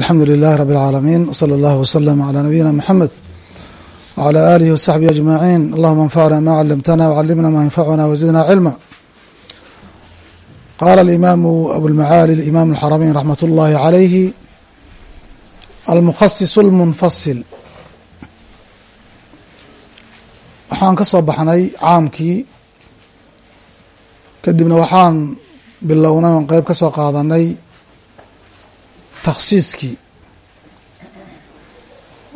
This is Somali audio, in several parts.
alxamdu lilahi rab اlcaalamiin wslى اllah wslm عlى nabiyina mxamed wعlى alihi wsaxbihi ajmaciin allahuma anfacna ma calamtana wcalimna ma yanfacuna wzidna cilma qala alimaamu abulmacaali imam اlxaramayn raxmat اllahi عalayhi almukhasis اlmunfasil waxaan ka soo baxnay caamkii kadibna waxaan bilownay oon qeyb ka soo qaadanay takhsiiskii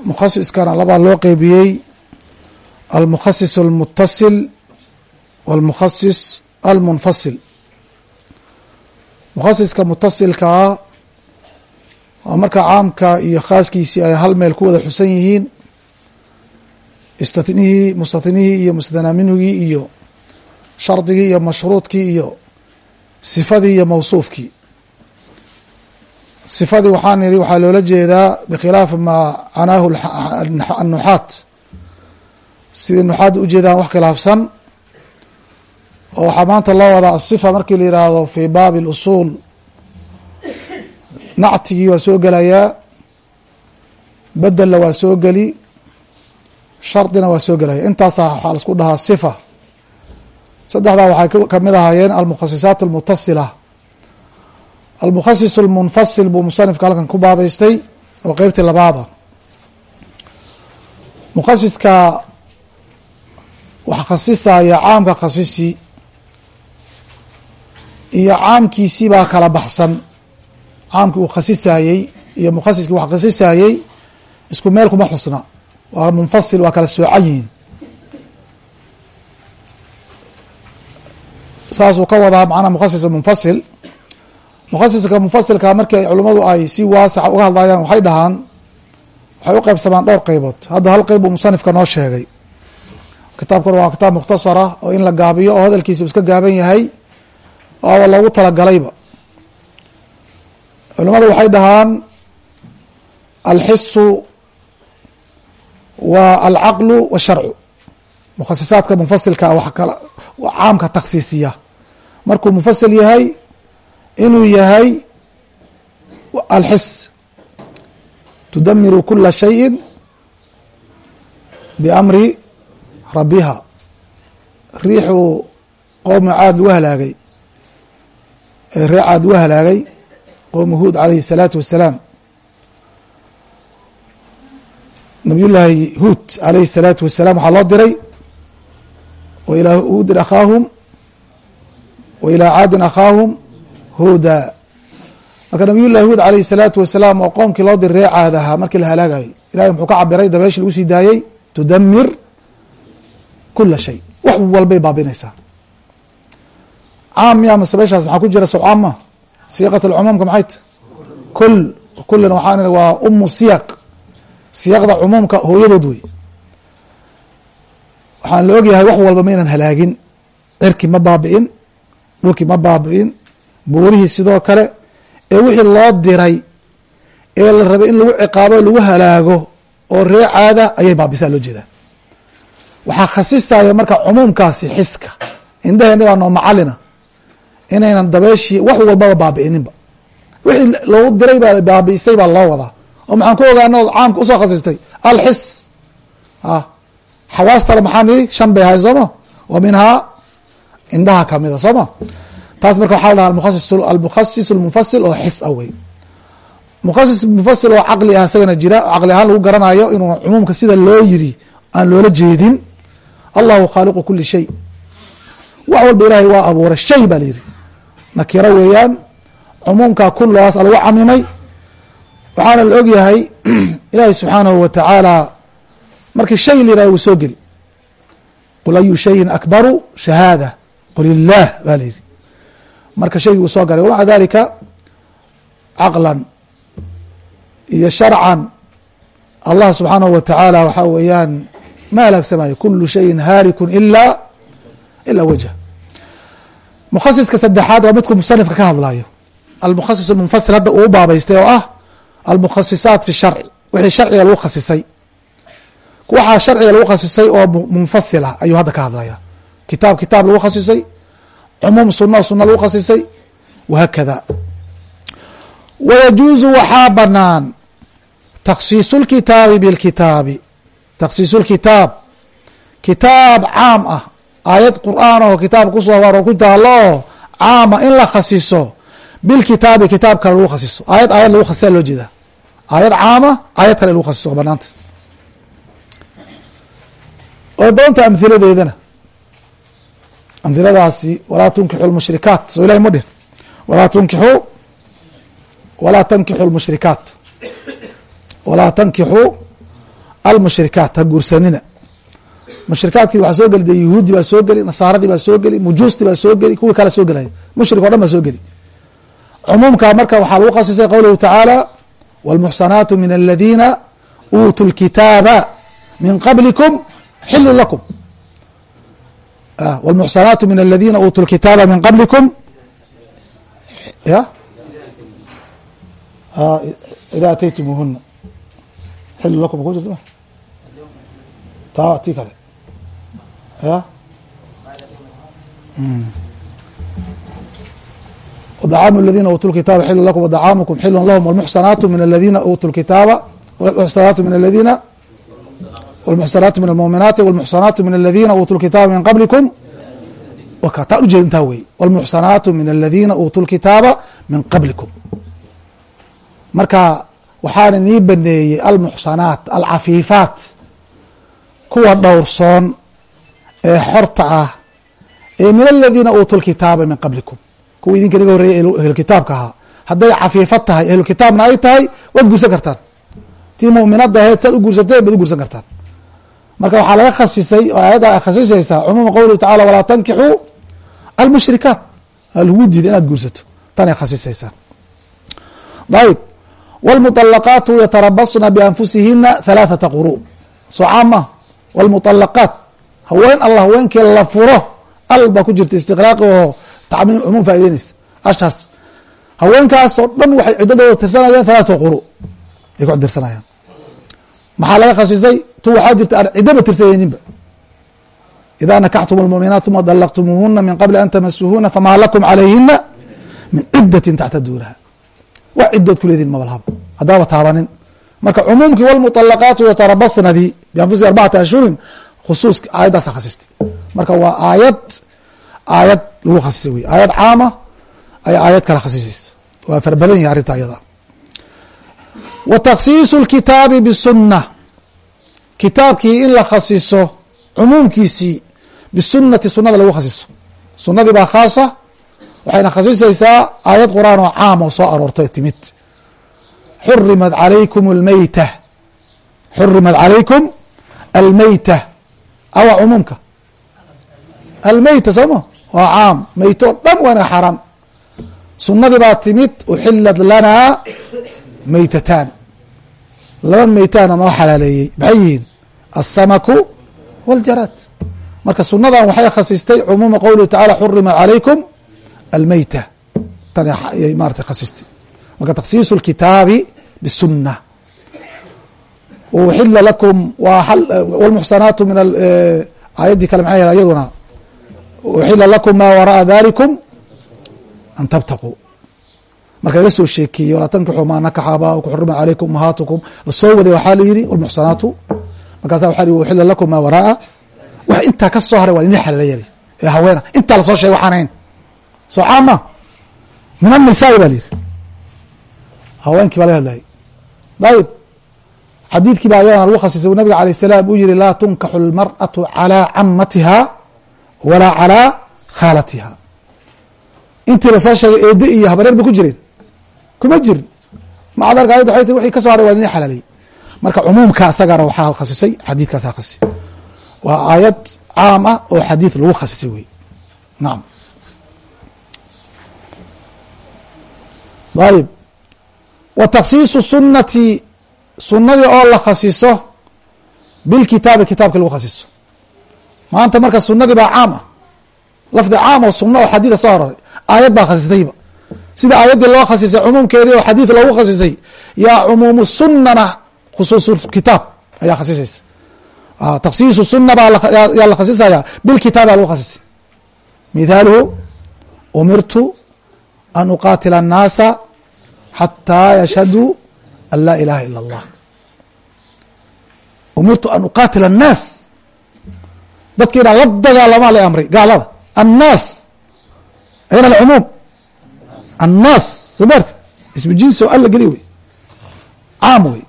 mukhasiskana labaa loo qeybiyey almukhasis almutasil walmukhasis almunfasil. Mukhasiska mutasilkaa waa marka caamka iyo khaaskiisii ay hal meel ku wada xusan yihiin. Istatnihii mustathnihii iyo mustathnaa minhugii iyo shardigii iyo mashruudkii iyo sifadii iyo mawsuufkii sifadii waxaan idhi waxaa loola jeedaa bikhilaafi maa canaahu annuxaat sidii nuxaadda ujeedaan wax khilaafsan oo waxaa maanta loo wadaa asifa markii la yidhaahdo fii baabi اlusuul nactigii waa soo gelayaa bedelna waa soo geli shardina waa soo gelaya intaasaa waxaa la isku dhahaa sifa saddexdaa waxay ka mid ahaayeen almukhasisaat almutasila almukhasis almunfasil buu musanifka halkan ku baabeystay oo qeybtii labaada mukhasiska wax khasisaya caamka khasisi iyo caamkiisii baa kala baxsan. Caamkii uu khasisayey iyo mukhasiskii wax khasisayey isku meel kuma xusna. Waa munfasil waa kala soocan yihiin. Saasuu ka wadaa macnaa mukhasis munfasil mukhasiska munfasilka markii culimmadu ay si waasaca uga hadlayaan waxay dhahaan waxay u qeybsamaan dhowr qeybood hadda hal qeyb buu musanifka noo sheegay. Kitaabkuna waa kitaab mukhtasara oo in la gaabiyo oo hadalkiisa uu iska gaaban yahay waaba loogu talagalayba. Culimmadu waxay dhahaan alxisu wa alcaqlu washarcu mukhasisaadka munfasilka wax kala caamka takhsiisiya. Markuu munfasil yahay inuu yahay alxis tudamiru kula shayi biamri rabiha riixuu qowmi caad lagu halaagay ee ree caad lagu halaagay qowmi huud calayhi الsalaatu wassalaam nabiy llaahi huud alayhi الsalaatu wasalaam waxaa loo diray wa ilaa huudin akhaahum wa ilaa caadin akhaahum huda marka nabiy llahi huud alayhi الsalaatu wasalaam oo qoomkii loo diray ree caad ahaa markii la halaagayay ilahay muxuu ka cabiray dabeeshi lagu sii daayey tudamir kula shay. Wax walbay baabinaysaa. Caam ya mase maxaa ku jira sow caam ma siiqat alcumuumka maxay ta kul kullina waxaan waa umu siyaq. Siyaqda cumuumka hooyadood wey. Waxaan la ogyahay wax walba maynan halaagin. Cirki ma baabi'in. Dhulkii ma baabi'in buurihii sidoo kale ee wixii loo diray ee la rabay in lagu ciqaabo lagu halaago oo ree caada ayay baabisaa loo jeedaa. Waxaa khasisaya marka cumuumkaasi xiska. Indhaheenna baa noo macalina inaynan dabeeshii wax walbaba baabi'ininba. Wixii loogu diray baa baabi'isay baa loo wadaa. Oo maxaan ku ogaana od caamka u soo khasistay alxis a xawaastale maxaa nidhi shan bay ahay sooma wa minhaa indhaha kamida sooma taas marka waxaa la dhaha mukhasis almukhasis almunfasil oo xis a wey mukhasis munfasil oo caqli ah isagana jira oo caqli ahaan lagu garanayo inuu cumuumka sida loo yiri aan loola jeedin. Allahu khaaliqu kuli shay. Wax walba ilaahay waa abuuray shay baa la yihi nakiro weeyaan cumuumka kullaas lagu camimay waxaana la ogyahay ilaahay subxaanahu wa tacaala markii shay la yihahdo wuu soo geli. Qul ayu shayin akbaru shahaada. Qul illaah baa la yihi marka shaygii uu soo galay wamaca dalika caqlan iyo sharcan allah subxaanahu wa tacaala waxaa weeyaan ma halaagsamayo kulu shayin haarikun ila ilaa wajh mukhasiska saddexaad waa midku musanifka ka hadlayo almukhasis munfasil hadda uu baabaystay oo ah almukhasisaat fi sharci wixii sharciga lagu khasisay. Waxaa sharciga lagu khasisay oo munfasila ayuu hadda ka hadlaya kitaab kitaab lagu khasisay cumuum suna suna lagu khasisay wahaakada wayajuuzu waxaa banaan takhsiisu lkitaabi bilkitaabi takhsiisu lkitaab kitaab. Caam ah. Aayad qur'aan oo kitaab ku soo haro ku taalo oo caama in la khasiso bilkitaabi kitaab kale lagu khasiso aayad aayad lagu khasisa loo jeedaa. Aayad caama aayad kale lagu khasiso banaanta way badanta amhiladeedana amhiladaasi walaa tunkixu lmushrikaat soo ilahay ma dhihin. Walaa tunkixuu walaa tankixu lmushrikaat walaa tankixuu almushrikaat ha guursanina. Mushrikaadkii waxaa soo geli de yuhuudi baa soo geli nasaaradii baa soo geli mujuusti baa soo geli kuwii kala soo gelaya mushrik o dhan baa soo geli cumuumka marka waxaa lagu khasisay qowluhu tacaala wاlmuxsanaatu min aladiina uutuu lkitaaba min qablikum xilu lakum wاlmuxsanaatu min aladiina uutuu lkitaaba min qablikum ya ida ataytumuuhuna xillu lakum ku jirtma taa ti kale ya wdacaamu aladiina uutuu lkitaaba xilu lakum wdacaamukum xilu lahm wlmuxsanaatu min aladiina uutuu lkitaaba wlmuxsanaatu min aladiina wاlmuxsanaatu min almuminaati wاlmuxsanaatu min aladina uutuu lkitaaba min qablikum taa ujeeda intaa wey wاlmuxsanaatu min aladina uutuu lkitaaba min qablikum marka waxaana nii baneeyey almuxsanaat alcafiifaat kuwa dhowrsoon ee xorta ah ee min aladiina uutuu lkitaaba min qablikum kuwa idinka naga horreeyay ahlukitaabka ahaa hadday cafiifad tahay ahlukitaabna ay tahay waad guursan kartaan tii muminada ahayd saad u guursateen baad u guursan kartaan marka waxaa laga khasisay oo aayadda ay khasisaysaa cumuuma qowlihi tacala walaa tankixuu almushrikaat lagu diida inaad guursato tanay khasisaysaa ayb wاlmuطalaqaatu yatarabasna bianfusihina halaaثata quru soo caam ma wاlmuطalaqaat haween alla haweenkii la furo al baa ku jirta istiqraaqi oo tacmiim cumuum faa'ideynaysa ashaas haweenkaasoo dhan waxay ciddadooda tirsanayaan halaata quru ay ku tirsanayaan maxaa laga khasisay tu waxaa jirta aan ciddaba tirsanayninba idaa nakaxtum اlmuuminaat uma dalaqtumuuhuna min qabli an tamasuuhuna famaa lakum calayhina min cidatin tactaduunaha wax cidood ku leedihin mabalhaba haddaaba taabanin marka cumuumkii wlmuطalaqaatu yatarabasnadii bianfusi arbacati ashhurin khusuus aayaddaasa khasistay marka waa aayad aayad lagu khasisay wey aayad caama ayaa aayad kala khasisaysa waa fara badan yahay arrinta ayada wa takhsiisu اlkitaabi bisunna kitaabkii in la khasiso cumuumkiisii bisunati sunada lagu khasiso sunadii baa khaasa waxayna khasisaysaa aayad qur'aan oo caam oo soo aroortay timid. Xurimat alaykum اlmeyta xurimat calaykum almeyta awa cumuumka. Almeyta sooma waa caam. Meyto o dhan waa naga xaaraam. Sunadii baa timid uxilad lanaa meytataan laba meytaana noo xalaaleeyey. Maxay yihiin? Alsamaku wاljaraad marka sunadan waxay khasistay cumuuma qowlihi tacala xurimat calaykum almeyta tan ayay marata khasistay. Marka takhsiisu اlkitaabi bisunna uxila lakum wlmuxsanaatu min aayaddii kale maxay iyaduna uxila lakum maa wara'a dalikum an tabtaquu marka laga soo sheekeeye walaa tankixu maa nakaxa abaakum xurima calaykum umahaatukum la soo waday waxaa layidhi walmuxsanaatu markaasa waxa ii uxila lakum maa waraa. Wax intaa ka soo haray waa nini xalalayal ee haweena intaa la soo sheegay waxaanayn soo caama min annisaai baa layidhi haweenkii baa laga hadlayay dayib xadiidkii baa ayadana lagu khasisay u nabiga alayh salaam uu yihi laa tunkaxu lmar'atu calaa camatiha walaa calaa khaalatiha intii la soo sheegay eede iyo habareer ba ku jireen kuma jirin. Xalaaliyey marka cumuumka asagana waxaa khasisay xadiidkaasaa waa aayad caam ah oo xadiid lagu khasisay wey nacam ayib wa takhsiisu sunati sunadii oo la khasiso bilkitaabi kitaabki lagu khasiso maanta marka sunadii baa caam ah. Lafdi caam oo sunna oo soo aroray aayad baa khasistayba sida aayaddii loo khasisay cumuumkeedii oo xadiid loogu khasisay yaa cumuumu sunana khusuuskitaab ayaa khasisaysa. Ah, Taksiisu suna baayaa la khasisaya bilkitaaba lagu khasisay. Mithaaluhu umirtu an uqaatila annaasa xataa yashhaduu an laa ilaha ila allah. Umirtu an uqaatila annaas. Dadka inaan la dagaalama la amray gaalada. Annaas ayana alcumuum annaas soo maarti ismu jinsi oo alla geli wey caam wey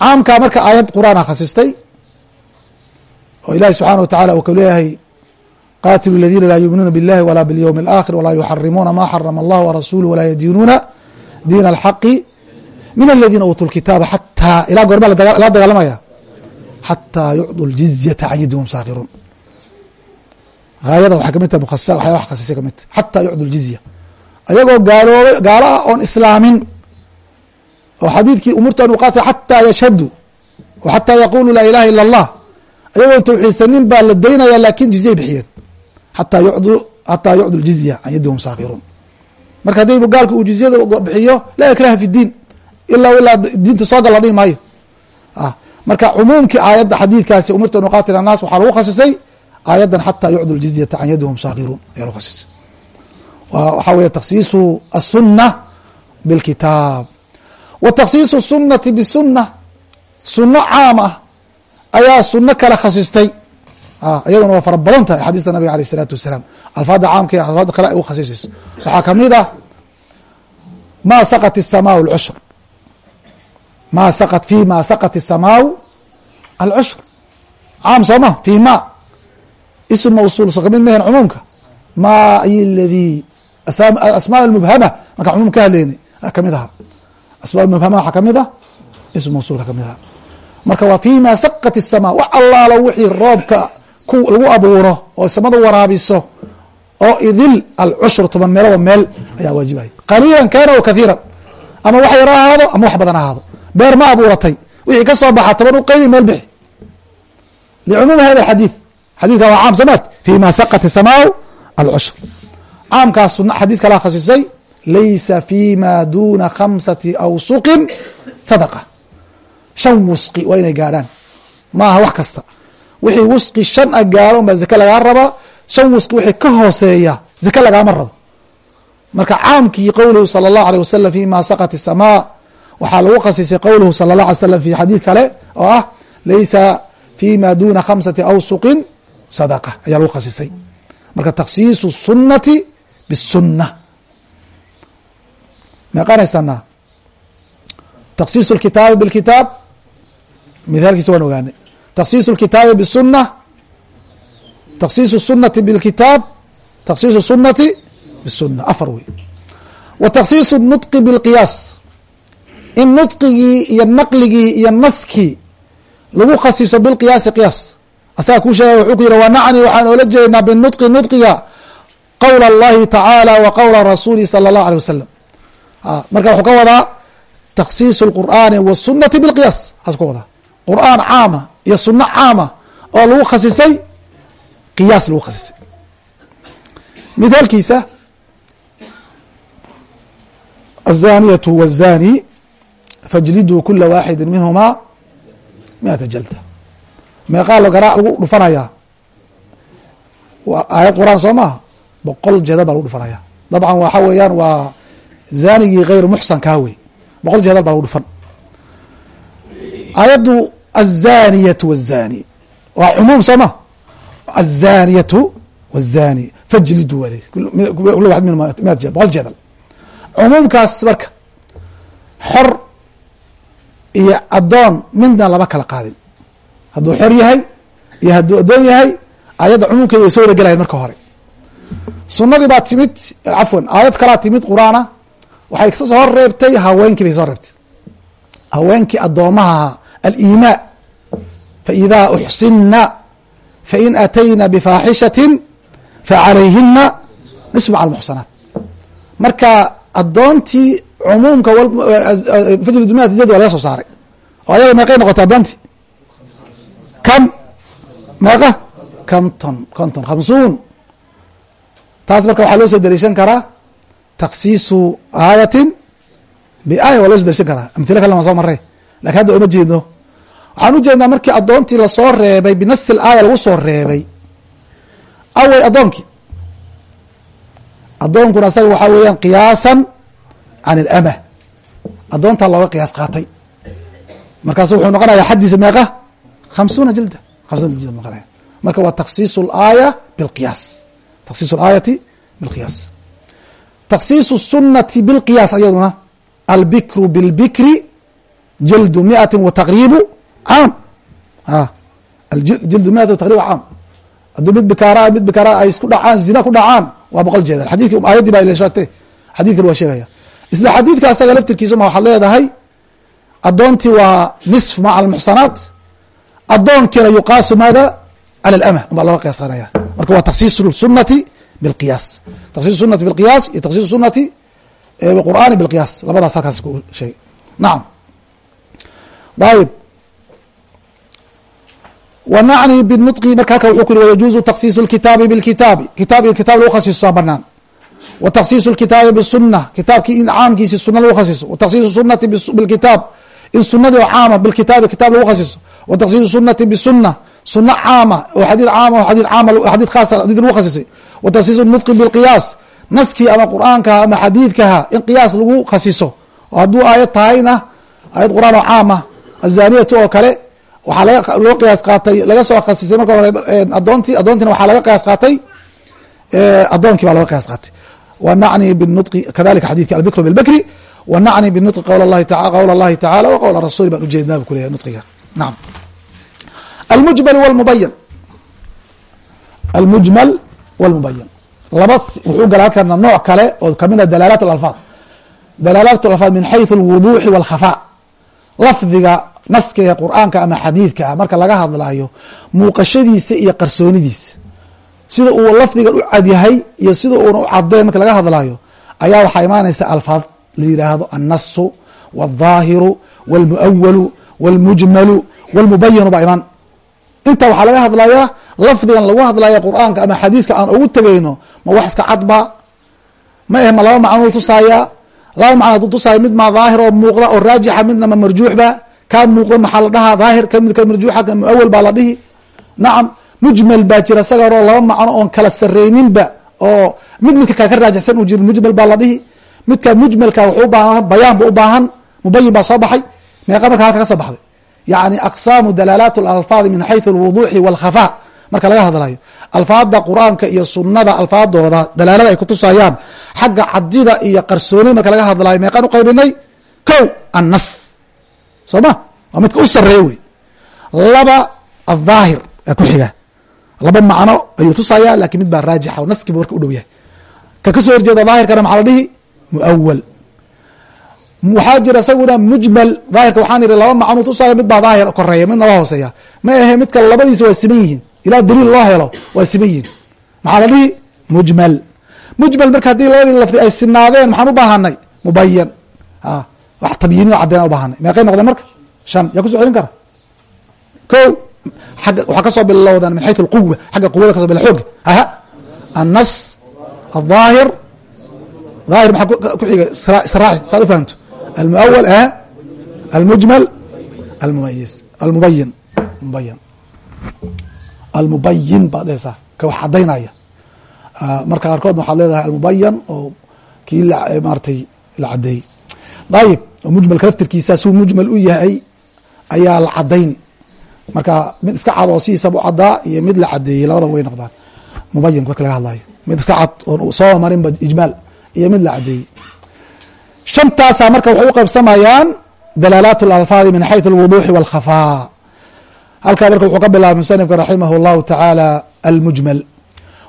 caamkaa marka aayad qur'aana khasistay oo ilahi subxaana wa tacala uu ka leeyahay qaatilu اladina laa yuuminuuna biاllahi wala bاlyowmi اlآkhir walaa yuxarimuuna ma xarama allah warasuluh walaa yadiinuuna diin alxaqi min aladina uutuu lkitaaba xataa ilaa goorma la dagaalamaya xataa yucdu ljizyata can yadihum saakiruun haayada waxay kamid tahay mukhasa waxyaa wax khasisay kamid tahay xataa yucdu ljizya ayagoo gaaloobay gaalo ah oon islaamin oo xadiidkii umurtu an uqaatila xataa yashhadu oo xataa yaqulu laa ilaha ila allah. Ayagoo tawxiidsanin baa la daynaya laakin jizyay bixiyeen. Xataa yucdu xataa yucdu ljizya can yadihum saakiruun marka haddii gaalka uu jizyada bixiyo laa ikraha fi diin ilaa ilaa diinta soo gal la dhihi maayo. Marka cumuumkii aayadda xadiidkaasi umirtu an uqaatila annaas waxaa lagu khasisay aayaddan xataa yucdu ljizyata can yadihum saakiruun ayaa lagu khasisay waxaa weeye takhsiisu aلsuna bاlkitaab wa takhsiisu الsunati bsuna suno caam ah ayaa suno kale khasistay iyaduna waa fara badan tahay axaadiista nabiga alيه الsalaatu wasalaam alfaada caamka iyo alfaada kale ay u khasisayso waxaa kamid ah ma saqط الsamaء اlcushr ma saqط fi ma saqط الsamaaء alcushr caam soo ma fi ma ism mawsuul so kamid mehen cumuumka ma ay ladii asmaa mubhama marka cumuum ka hadleyna kamid aha asmaa mubhama waxaa kamid ah ism mawsuulka kamid aha marka waa fima saqat الsama wax allaalo wixii roobka lagu abuuro oo samada waraabiso oo idil alcushru toban meeloba meel ayaa waajibaya qaliilan kana o kathiiran ama wax yar ahaado ama wax badan ahaado beer ma abuuratay wixii ka soo baxa toban u qaybi meel bixi licumuumi hada xadiid xadidka waa caam samaart fima saqat الsamaau alcushr caamkaas suna xadiis kalaa khasisay laysa fima duna khamsati awsuqin sadaqa shan wusqi waa inay gaadhaan maaha wax kasta wixii wusqi shan a gaaro unbaa zake lagaa rabaa shan wusqi wixii ka hooseeya zake lagaama rabo marka caamkii qowluhu salى الlahu alيه wasalam fima saqat الsamaa waxaa lagu khasisay qowluhu salى الlah alay slam fi xadiid kale oo ah laysa fima duna khamsati awsuqin sadaqa ayaa lagu khasisay marka takhsiisu الsunati bالsuna meeqanaysanaa takhsiisu اlkitaabi bاlkitaab mithaalkiisa waan ogaanay takhsiisu اlkitaabi bالsuna takhsiisu الsunati bاlkitaab takhsiisu الsunati bالsuna afar wey wa takhsiisu الnطqi bاlqiyaas in nudqigii iyo naqligii iyo naskii lagu khasiso bilqiyaasi qiyaas asaga kuu sheegay wuxuu ku yihi wanacni waxaan oola jeednaa binudqi nudqiga qowla اllahi tacaala wa qowla rasuuli salى اllahu alيه wasalam marka wuxuu ka wadaa takhsiisu اlqur'aani wالsunati bilqiyaas haas ka wadaa qur'aan caama iyo suno caama oo lagu khasisay qiyaas lagu khasisay mithaalkiisa الzaniyة wالzani fajliduu kula waaxidi minhuma miata jalda meeqaa lagaraa lagu dhufanayaa aayad quraan soo maaha boqol jeedal baa lagu dhufanaya dabcan waxa weeyaan waa zaanigii hayr muxsankaa wey boqol jeedal baa lagu dhufan. Aayaddu azaniyatu wazani waa cumuum soo ma? Azaniyatu wazani fajlidu wal kul waxad min mia jeedal? Boqol jeedal. Cumuumkaas marka xor iyo addoon midna lama kala qaadin. Hadduu xor yahay iyo hadduu addoon yahay ayadda cumuumkeeda way soo wada gelayan marka hore sunadii baa timid cafwan aayad kalaa timid qur'aana. Waxay ka soo reebtay haweenkii bay soo reebtay. Haweenkii addoomaha alimaa faidaa uxsinna fain atayna bifaaxishatin facalayhina nisfu maca marka addoontii cumuumka fajr dumiat jad waa laga soo saaray. Oo ayada meeqay noqotay addoontii? Kam? Meeqa? Kamton konton khamsuun taas marka waxaa loo soo dariishan karaa taksiisu aayatin biaaya waa loo so dariishan karaa. Amhilo kale ma soo maray laakiin hadda oma jeedno waxaan ujeednaa markii addoontii la soo reebay binasi aaya lagu soo reebay. Awey addoonkii. Addoonkuna asaga waxaa weeyaan qiyaasan can ilama adoontaa looga qiyaas qaatay. Markaasu wuxuu noqonaya xaddiisa meeqa? Hamsuuna jilda. Hamsuuna jilda noqonaya marka waa taksiis اlaaya biاlqiyaas taksiis aayati biqiyaas taksiisu sunati bilqiyaas ayaduna albikru bilbikri jildu miati wa taqriibu caam jildu miati wa taqribu caam haddii mid bikaara mid bikaara ay isku dhacaan zina ku dhacaan waa boqol jeedal xadiki aayadii baa ila sheegtay xadidkan waa sheegaya isla xadiidka asaga laftirkiisa ma waxaad leedahay addoontii waa nisf maca almuxsanaat addoonkiina yuqaasu maada cala alama umbaa looga qiyaasanaya marka waa taksiis sunati bilqiyaas taksiis sunati bilqiyaas iyo taksiis sunati qur'aani bilqiyaas labadaas halkaas ku sheegay nacam ayib wnacni bnutqi marka halka wuxuu ku yiri wayajuuzu taksiisu lkitaabi bilkitaabi kitaab iyo kitaab lagu khasiiso banaan wa taksiisu lkitaabi bisuna kitaabkii in caamkiisi suna lagu khasiiso wa taksiisu sunati bilkitaab in sunadii oo caama bilkitaabi kitaab lagu khasiiso wa taksiisu sunati bisuna suno caama oo xadii caam adii caam xadii khaasa xadii lagu khasisay. Wa taksiis nudqi bilqiyaas naskii ama qur'aankaha ama xadiidkaha in qiyaas lagu khasiso. Oo hadduu aayad tahayna aayad qur'aan oo caama azaniyatu oo kale waxaa loo qiyaas qaatay laga soo khasisay. Marka hore eh, adoontii adoontiina waxaa laga qiyaas qaatay eh, adoonkii baa laga qiyaas qaatay. Wanacni binudqi kadalika xadidki albikru bilbakri wanacni binudqi qwl lahi qowla allahi tacala wa qowla rasuuli baan ujeednaa bu ku leeyahay nudqiga nacam almujmal wlmubayan almujmal wlmubayan laba wuxuu galaa karna nooc kale oo kamida dalaalat alfaad dalaalat alfaad min xayu alwuduuxi walkhafa lafdiga naska ee qur'aanka ama xadiidka ah marka laga hadlaayo muuqashadiisa iyo qarsoonidiisa sida uu lafdigan u cadyahay iyo sida uuna u cadayn marka laga hadlaayo ayaa waxaa imaanaysa alfaad la yidhaahdo annasu walظaahiru walmuawalu walmujmalu walmubayanu baa imaan inta waxaa laga hadlayaa lafdigan lagu hadlaya qur'aanka ama xadiiska aan ugu tegayno ma wax iska cadba? Ma eh ma laba macnuu tusaaya laba macno haduu tusaaya mid maa daahir oo muuqda oo raajixa midna ma marjuuxba kaa muuqda maxaa la dhahaa daahir ka midka marjuuxa ka muawal baa la dhihi. Nacam mujmal baa jira isaga horo laba macno oon kala sareyninba oo mid midka kale ka raajixsan uu jiro mujmal baa la dhihi. Midka mujmalka wuxuu ubaahan bayaan ba u baahan mubayin baa soo baxay meeqa marka halka ka soo baxday yani aqsaamu dalaalaat alalfaadi min xayu lwuduuxi walkhafa marka laga hadlayo alfaada qur'aanka iyo sunada alfaadooda dalaalada ay kutusayaan xagga cadida iyo qarsoonida marka laga hadlayo meeqaan uqaybinay kow annas. Soo ma waa midka u sareey wey laba ahaahir ee ku xiga. Laba macno ayuu tusaya laakiin mid baa raajixa naskii bu u dhow yahay. Ka ka soo horjeeda daahirkana maxaa la dhihi? Muawal waxaa jira isaguna mujmal. Daahirka waxaan ihi laba macno tusaya mid baa daahir koreeya midna waa hooseeya. Ma ahe midka labadiisa waa siman yihiin. Ilaa daliil loo helo waa siman yihiin. Maxaa la dhihi? Mujmal. Mujmal marka haddii labadii lafdi ay sinaadeen maxaan u baahanay? Mubayan wax tabyiiniyo caddeyn ubaahanay meeqay noqdeen marka? Shan. Yaa kuso celin kara? Ko waxaa ka soo bilowdan min xayu alquwa xagga quwada kaso bila xooga aha. Annas alظaahir aahir maxaa ku xiga israaci saad u fahamto almuawal ah almujmal almumayis almubayin mubayan almubayin baad dhehaysaa ka wax cadaynaya marka qaarkoodna waxaad leedahay almubayan oo kii maaratay la cadeeyey ayib oo mujmalka laftirkiisa suu mujmal u yahay ayaa la cadayni marka mid iska cad oo sidiisaba u caddaa iyo mid la cadeeyey labadaba way noqdaan mubayin marka laga hadlayo mid soo marinba ijmaal iyo mid la cadeeyey shantaasaa marka waxay u qaybsamayaan dalaalaat اlalfaadi min xayثu اlwuduuxi wاlkhafaa halkaa marka wuxuu ka bilaabay musanifka raximah اllahu tacaala almujmal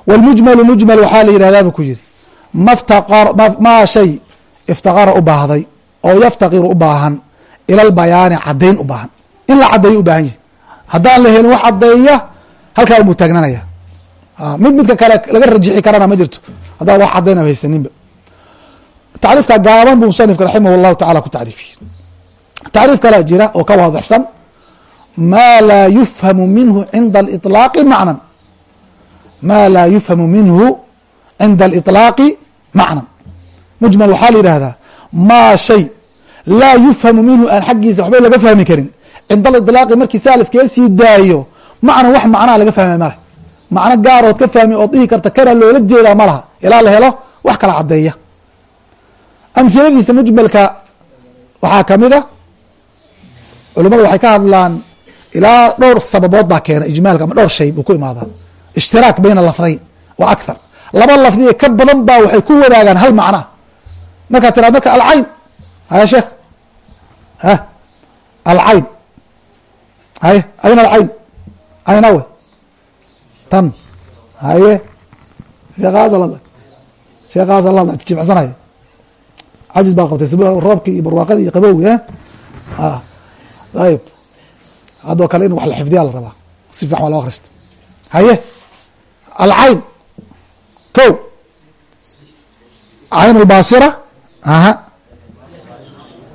wاlmujmalu mujmal waxaa la yihahdaa bu ku yihi maa shay iftaqara u baahday oo yaftaqiru u baahan ila lbayaani cadayn u baahan in la cadeeyo u baahan yahy haddaan la helin wax cadeeya halkaa umuu taagnanaya mid midka kale laga rajixi karana ma jirto haddaan wax cadayna haysaninba tacriifka gaaban buu musanifka raximah اllahu tacala ku tacriifiyey tacriif kalaa jira oo ka waadixsan maa laa yufhamu minhu cinda aliطlaaqi macnan maa laa yufhamu minhu cinda aliطlaaqi macnan mujmal waxaa la yidhahdaa maa shay laa yufhamu minhu aan xaggiisa waxba laga fahmi karin cinda aliطlaaqi markii saa laskaga sii daayo macnan wax macnaa laga fahmay male macno gaarood ka fahmi ood dhihi karta kana loola jeedaa ma laha ilaa la helo wax kala cadeeya amhiladiisa mujmalka waxaa ka mid a culimadu waxay ka hadlaan ilaa dhowr sababood baa keena ijmaalka ama dhowr shay buu ku imaadaa. Ishtiraak bayna lafdayn wa akthar. Laba lafdi ee ka badan baa waxay ku wadaagaan hal macna. Markaad tiraad marka alcayn. Haya sheekh. Ha? Alcayn. Haye ayna alcayn. Ayna we. Tan. Haye. Sheekhaas sheekhaas alada jimicsanaya cajis baa qabtay roobkii iyo barwaaqadii iyo qabowga ah, ayb haddoo kale in wax la xifdiyaa la rabaa. Si fiican waa loo akhristo. Haye? Alcayn ko cayn albaasira aha.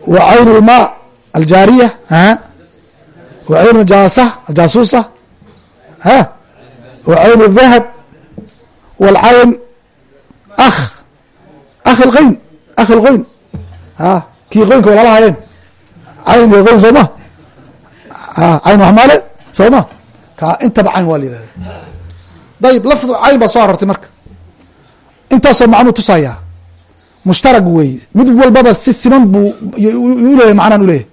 Wa cayn almaa aljaariya. Aha. Wa cayn aljaasa aljaasuusa. Ha? Wa cayn aldahab walcayn. Akh. Akh alqayn. Akh alqayn a kii qoynka walala hayeen cayn iyo qoyn soo ma. Cayn wax maale soo ma. Ka intaba cayn waa la yihahda dayib lafdu cayn baa soo arortay marka. Intaasoo macnuu tusayaa mushtarag weeye mid walbaba si siman buu uleeyahy macnaan uleeyahy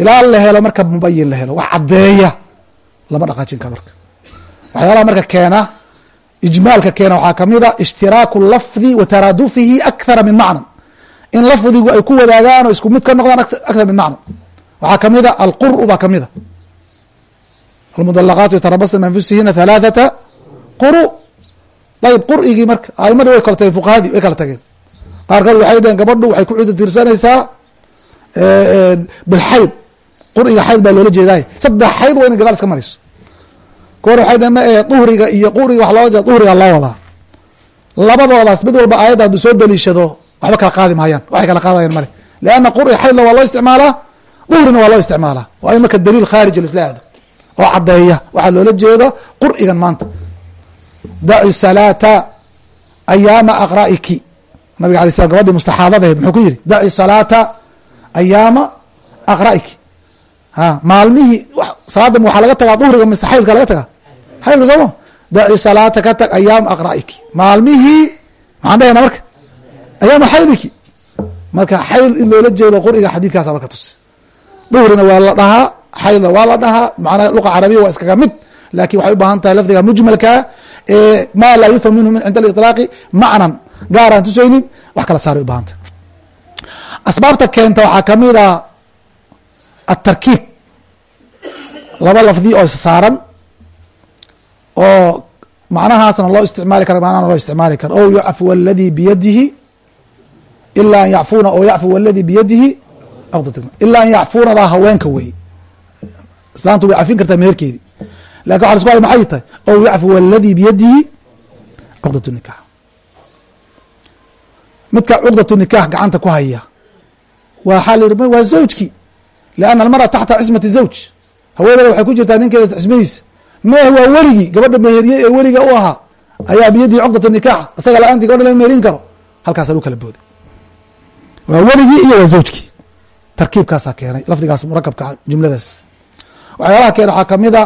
ilaa la helo marka mubayin la helo. Wax caddeeya lama dhaqaajin karo marka. Waxyaalaha marka keena ijmaalka keena waxaa ka mid a ishtiraaku lafdi wa taraadufihi akthara min macnan in lafdigu ay ku wadaagaan oo isku mid ka noqdaan akthar min macnan waxaa ka mid a alqur'u baa ka mid a almudalaqaatu yatarabasna min anfusihina halaathata quru. Ayib qur'igii marka aimadii way kala tageen fuqahadii way kala tageen. Qaarkood waxay dheheen gabadhu waxay ku cudu tirsanaysaa bilxayd qur'iga xayd baa loola jeedaay saddex xayd waa ina gadaal iska marayso. Kuwan waxay dheheen ma ee duhriga iyo quriga wax loo jeeda duhriga loo wadaa. Labadoodaas mid walba aayadda hadduu soo daliishado waxba kala qaadi maayaan waxay kala qaadayaan male. Leanna qur'i xaydna waa loo isticmaalaa duhrina waa loo isticmaalaa waa in marka daliil khaarij lisla aado oo caddeeya waxaa loola jeeda qur'igan maanta. Daci salaata ayaama aqra'iki. Nabiga alay slam gabadhii mustaxaadadaheed muxuu ku yihi daci salaata ayaama aqra'iki. Ha maalmihii salaada waxaa laga tagaa duhriga mise xaydka laga tagaa? Xaydka sooma daci salaata ka tag ayaama aqra'iki. Maalmihii maxaan dhahayna marka ayaama xaydiki marka xayd in loola jeedo quriga xadiidkaasa marka tusi. Duhrina waa la dhahaa xaydna waa la dhahaa macnaa luqa carabiya waa iskaga mid laakiin waxay u baahan tahay lafdiga mujmalkaa ee ma laa yufham minhu min cinda aliطlaaqi macnan gaaraan tusaynin wax kala saaray u baahan tahay. Asbaabta keenta waxaa ka mid a atarkiib laba lafdi oo saaran oo macnahaasna loo isticmaali karo macnahana loo isticmaali karo. O yacfuw aladii biyadihi ila an yacfuna o yacfuw aladii biyadihi ilaa an yacfunadaa haweenka wey islaantu way cafin kartaa meherkeedii laakiin waxa lasku maxay tahay ow yacfuw aladii biyadihi cuqdat nikax midka cuqdat nikax gacanta ku haya waxaa la yihi waa zawjki lianna almara taxta cismati zawj haweenada waxay ku jirtaa ninkeeda cismadiisa meh waa weligii gabadha meheriyey ee weliga u ahaa ayaa biyadihi cuqdat nikax isaga la'aantii gabadha lama meherin karo halkaasa lagu kala booday waa weligii iyo waa zawjkii tarkiibkaasaa keenay lafdigaas murakabka jumladaas. Waxyaalaha keena waxaa kamida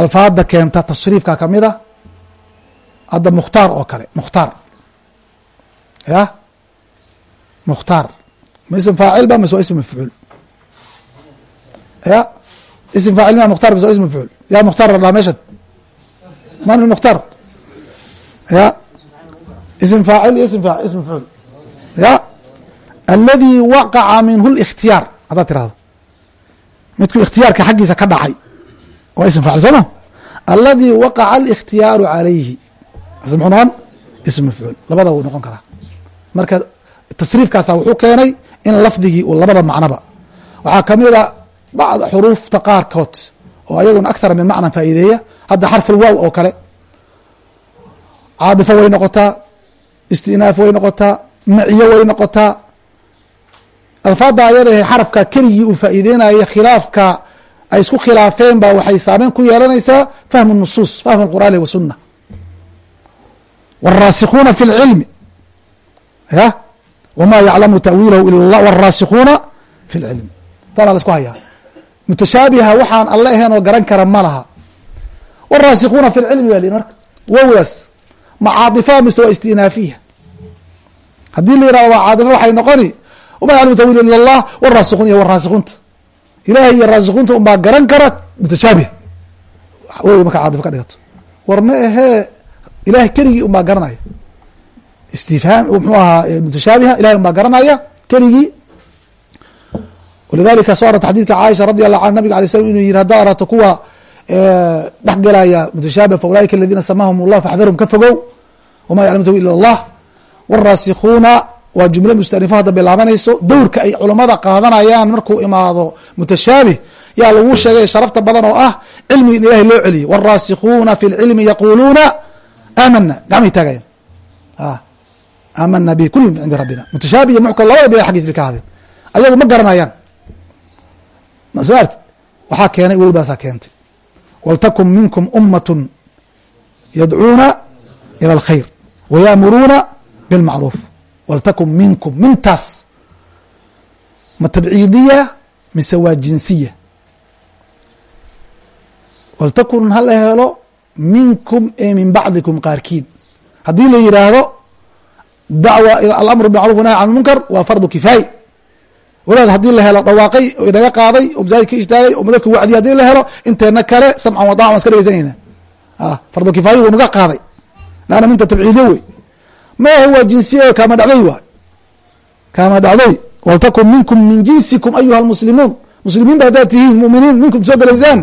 alfaada keenta tashriifka kamida hadda mukhtaar oo kale mukhtaar. Ya? Mukhtaar. Ma ism faacil ba mise waa ism mafcuul. Ya? Ism faacil ma mukhtar mise waa ism mafcuul. Ya mukhtaar la dhaha meeshan man mukhtaar? Ya? Ism faacil iyo ism ism mafcuul ya aladi waqaca minhu اlاkhtiyaar haddaad tirahdo midku ikhtiyaarka xaggiisa ka dhacay waa ism faacil sooma aladi waqaca اlاkhtiyaaru calayhi muxuu noqon ism mafcuul labada wuu noqon karaa marka tasriifkaasa wuxuu keenay in lafdigii uu labada macnoba waxaa kamida bacd xuruufta qaarkood oo ayaguna akthara min macnan faa'iideeya hadda xarfulwaaw oo kale caadifo way noqotaa istinaaf way noqotaa maciyo way noqotaa alfaada ayadahe xarafka keligii uu faa'iideynaya khilaafka ay isku khilaafeen ba waxay saameyn ku yeelanaysaa fahmu nusuus fahmu qur'aani wasuna wاraasikuuna fi اlcilmi ya wma yaclamu tawiilahu ila اllah wاraasikuuna fi اlcilmi taana la isku hayaa mutashaabiha waxaan alle ahayn oo garan kara ma laha wاraasikuuna fi اlcilmi baa li marka wowdaas ma caadifa mise waa istinaafiya haddii la yihahdo waa caadifo waxay noqoni wama yaclamu tawiil ila allah waraasiquun iyo waraasiquunta ilahay iyo raasiquunta unbaa garan kara mutashaabih. W markaa caadif ka dhigato. War ma ahee ilahay keligii unbaa garanaya. Istifhaam muxuu ahaa mutashaabiha ilahay unbaa garanaya keligii. Walidalika soo arorta xadidka caaisha radi allahu an nabig alay slam inuu yihi haddaa arato kuwa dhex gelaya mutashaabih fa ulaika aladina samahum allah faxdarhum ka fogow. Wama yaclamu tawiil ila allah wاraasikhuuna waa jumlo mustanifo hadda bilaabanayso. Dowrka ay culamada qaadanayaan markuu imaado mutashaabih yaa lagu sheegay sharafta badan oo ah cilmiga in ilahay loo celiyo. wاraasikhuuna fi lcilmi yaquluuna amana gacmay taagayan amana bi kullu cindi rabbina mutashaabi iyo muxkam labada bila xaggiis bay ka hadeen ayagu ma garanayaan masoo arti waxaa keenay wowdaasaa keentay waltakun minkum umatun yadcuuna ila alkhayr wayaamuruuna bاlmacruuf waltakun minkum mintaas ma tabciidiya mise waa jinsiya waltakun ha la helo minkum ee min bacdikum qaarkiin haddii la yihaahdo dacwa alamru bimacruf wanahy can munkar waa fardu kifaay walaad haddii la helo dhawaaqay oo inaga qaaday oo masaajid ka istaagay oo madadka wacdiya haddii la helo inteena kale samcan wadacan waan iska dhegeysanayna fardu kifaaya wuu naga qaaday laanna minta tabciidiye wey maaha waa jinsiya kaama dhacday waay kaama dhacday waltakun minkum min jinsikum ayuha lmuslimuun muslimiin ba haddaad tihiin muminiin minkum soo gelaysaan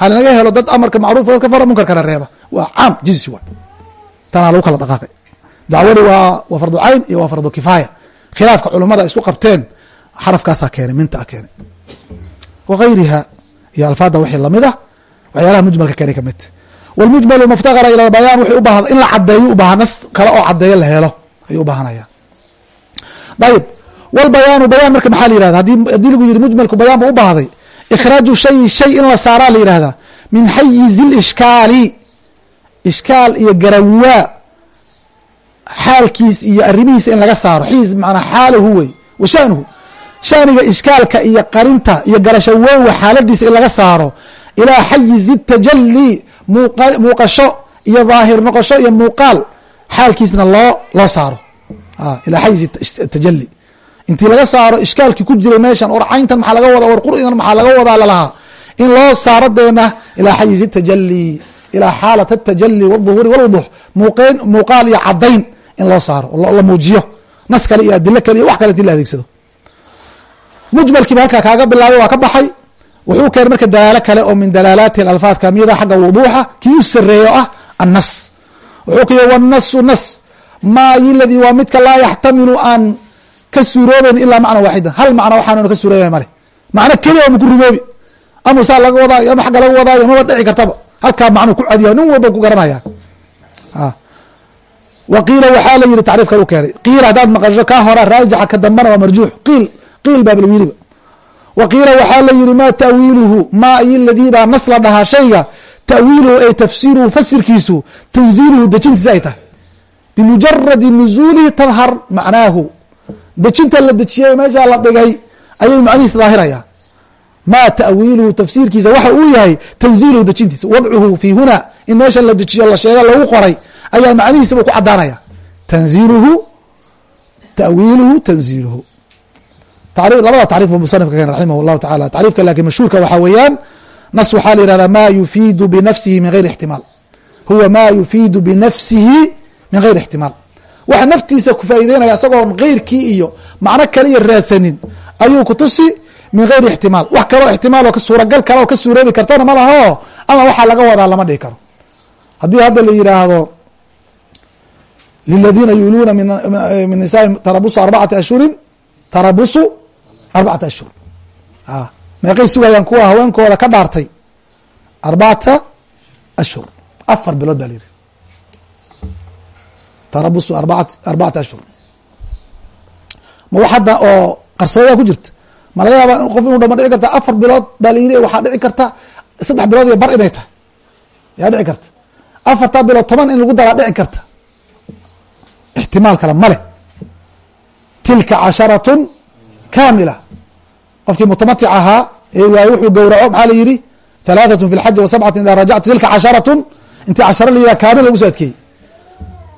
halinaga helo dad amarka macruf dadka fara munkarkana reeba waa caam jinsi waay tanaa lagu kala dhaqaaqay dacwadi waa waa fardu cayn iyo waa fardu kifaaya khilaafka culamada isku qabteen xarafkaasaa keenay mintaa keenay wagayriha iyo alfaada wixii la mid ah waxyaalaha wlmujml muftaqara ila bayaan w ubaa in la cadeeyo ubaha nas kale oo cadeeyo la helo ayuu ubaahanaya ayb wlbayaanu bayaan marka maxaa la yihahda haddii lagu yidhi mujmalku bayaan buu u ikhraaju shayi shay in la saaraa la yihahdaa min xayizi lishkaali ishkaal iyo garawaa xaalkiis iyo arrimihiisa in laga saaro xayiz manaa xaalahu wey wa shanuhu. Shaniga ishkaalka iyo qarinta iyo garashawowa xaaladiisa in laga saaro ilaa xayizi tajali muuqasho iyo daahir noqosho iyo muuqaal xaalkiisna loo loo saaro ilaa xayizi tajali intii laga saaro ishkaalkii ku jiray meeshan or cayntan maxaa laga wada war maxaa laga wadaa lalahaa in loo saaro deena ilaa xayizi tajali ilaa xaalat atajali wاduhuri wاlwuduux muuqeyn muuqaal iyo cadayn in loo saaro la muujiyo nas kale iyo adilo kale iyo wax kale inti la adeegsado mujmalkiiba halkaa kaaga bilaabay waa ka baxay wuxuu keenay marka dalaalo kale oo min dalaalaati alfaad kamida xagga wuduuxa kii u sareeyo ah annas. Wuxuu ka yihi wnasu nas maa iladii waa midka laa yaxtamilu aan ka suuroobeyn ilaa macna waaxida. Hal macna waxaanuna ka suuroobay male. Macno keliya maku rumoobi. Ama saa laga wadaayo ama xagga laga wadaayo maba dhici kartaba. Halkaa macnuu ku cadiya nin walba ku garanaya. Wa qiila waxaa la yihi tacriif kale u keenay qiil haddaad maqasho kaa hora raajixa ka dambana waa marjuux. Qiil qiil baa balwiliba wa qiila waxaa la yihi ma tawiiluhu ma iyo ladii baa nas la dhahaa shayga tawiiluhu ay tafsiruhu fasirkiisu tanziiluhu dejintiisa ay tahay. Bimujaradi nuzuulihi tadhar macnaahu. Dejinta la dejiyey meesha la dhigay ayay macnihiisa daahiraya ma tawiiluhu tafsiirkiisa waxa uu yahay tanziiluhu dejintiisa. Wadcuhu fi huna in meesha la dejiyo la sheega lagu qoray ayaa macnihiisa buu ku cadaanaya tanziiluhu tawiiluhu tanziiluhu labada tacriif bu musanifka keen raximah اllahu taala. Tacriifka laakiin mashhuurka waxaa weeyaan nas waxaa la yihahda ma yufiidu binafsihi min gayri ixtimaal huwa ma yufiidu binafsihi min gayri ixtimaal waxa naftiisa ku faa'ideynaya isagoon keyrkii iyo macno kale iyo raadsanin ayuu kutusi min gayri ixtimaal wax kaloo ixtimaal oo suuragal kale oo ka suuroobi kartana ma laho ama waxaa laga wadaa lama dhihi karo. Haddii hadda la yihaahdo liladiina yuuluuna min nisaai tarabusu arbacati ashhurin tarabusu arbacata ashhur meeqay sugayaan kuwa haweenkooda ka dhaartay arbacata ashhur afar bilood baa la yihi tarabusu arbaat arbacata ashhur ma wax hadda oo qarsoodaa ku jirta ma laga yaaba qof inuu dhama dhici karta afar bilood baa la yihi waxaa dhici karta saddex bilood iyo bar inay tahay yaa dhici karta afartaa bilood toban in lagu daraa dhici karta ixtimaal kale male tilka casharatun kaamila qofkii mutamatic ahaa ee waaye wuxuu gowraco maxaa la yihi halaaثatun fi lxaji wa sabcatin ida rajactu tilka casharatun. Intii casharo la yihah kaamil lagu soo adkeeyey.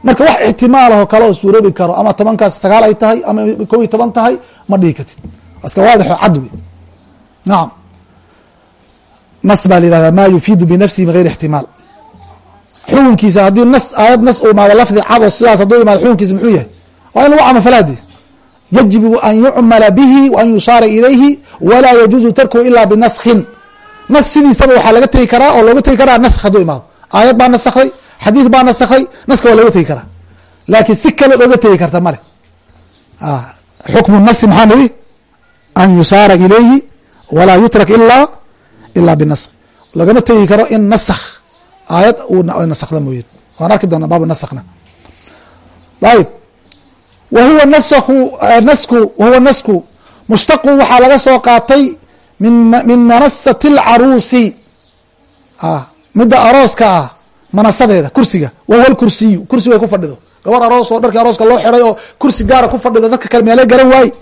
Marka wax ixtimaalahoo kale oo suuroobi karo ama tobankaas sagaal ay tahay ama kow iyo toban tahay ma dhihi kartid. Iska waadixo cad wey nacam nas baa la yihahdaa ma yufiidu binafsihi min gayri ixtimaal. Xukunkiisa haddii nas aayad nas u imaado lafdi cado sidaas hadduu imaado xukunkiisa muxuu yahay? Waa in lagu camalfalaadi yajibu an yucmala bihi wa an yushaara ilayhi walaa yajuuzu tarkuhu ila binaskin nas sidiisaba waxaa laga tegi karaa oo looga tegi karaa nask hadduu imaado aayad baa nasakday xadiid baa nasakday naska waa looga tegi karaa laakiin si kale oga tegi karta male xukmu nasi maxaa nidhi an yusaara ilayhi walaa yutrak ila ila binas lagama tegi karo in nask aayad nasakda mooye waan arki doona baab naskna ayib wa huwa nasku wahuwa nasku mushtaqu waxaa laga soo qaatay min manasati اlcaruusi midda arooska ah manasadeeda kursiga wahuwa lkursiyu kursiga ku fadhido gabar aroos oo dharkii arooska loo xiray oo kursi gaara ku fadhido dadka kale meele garan waaye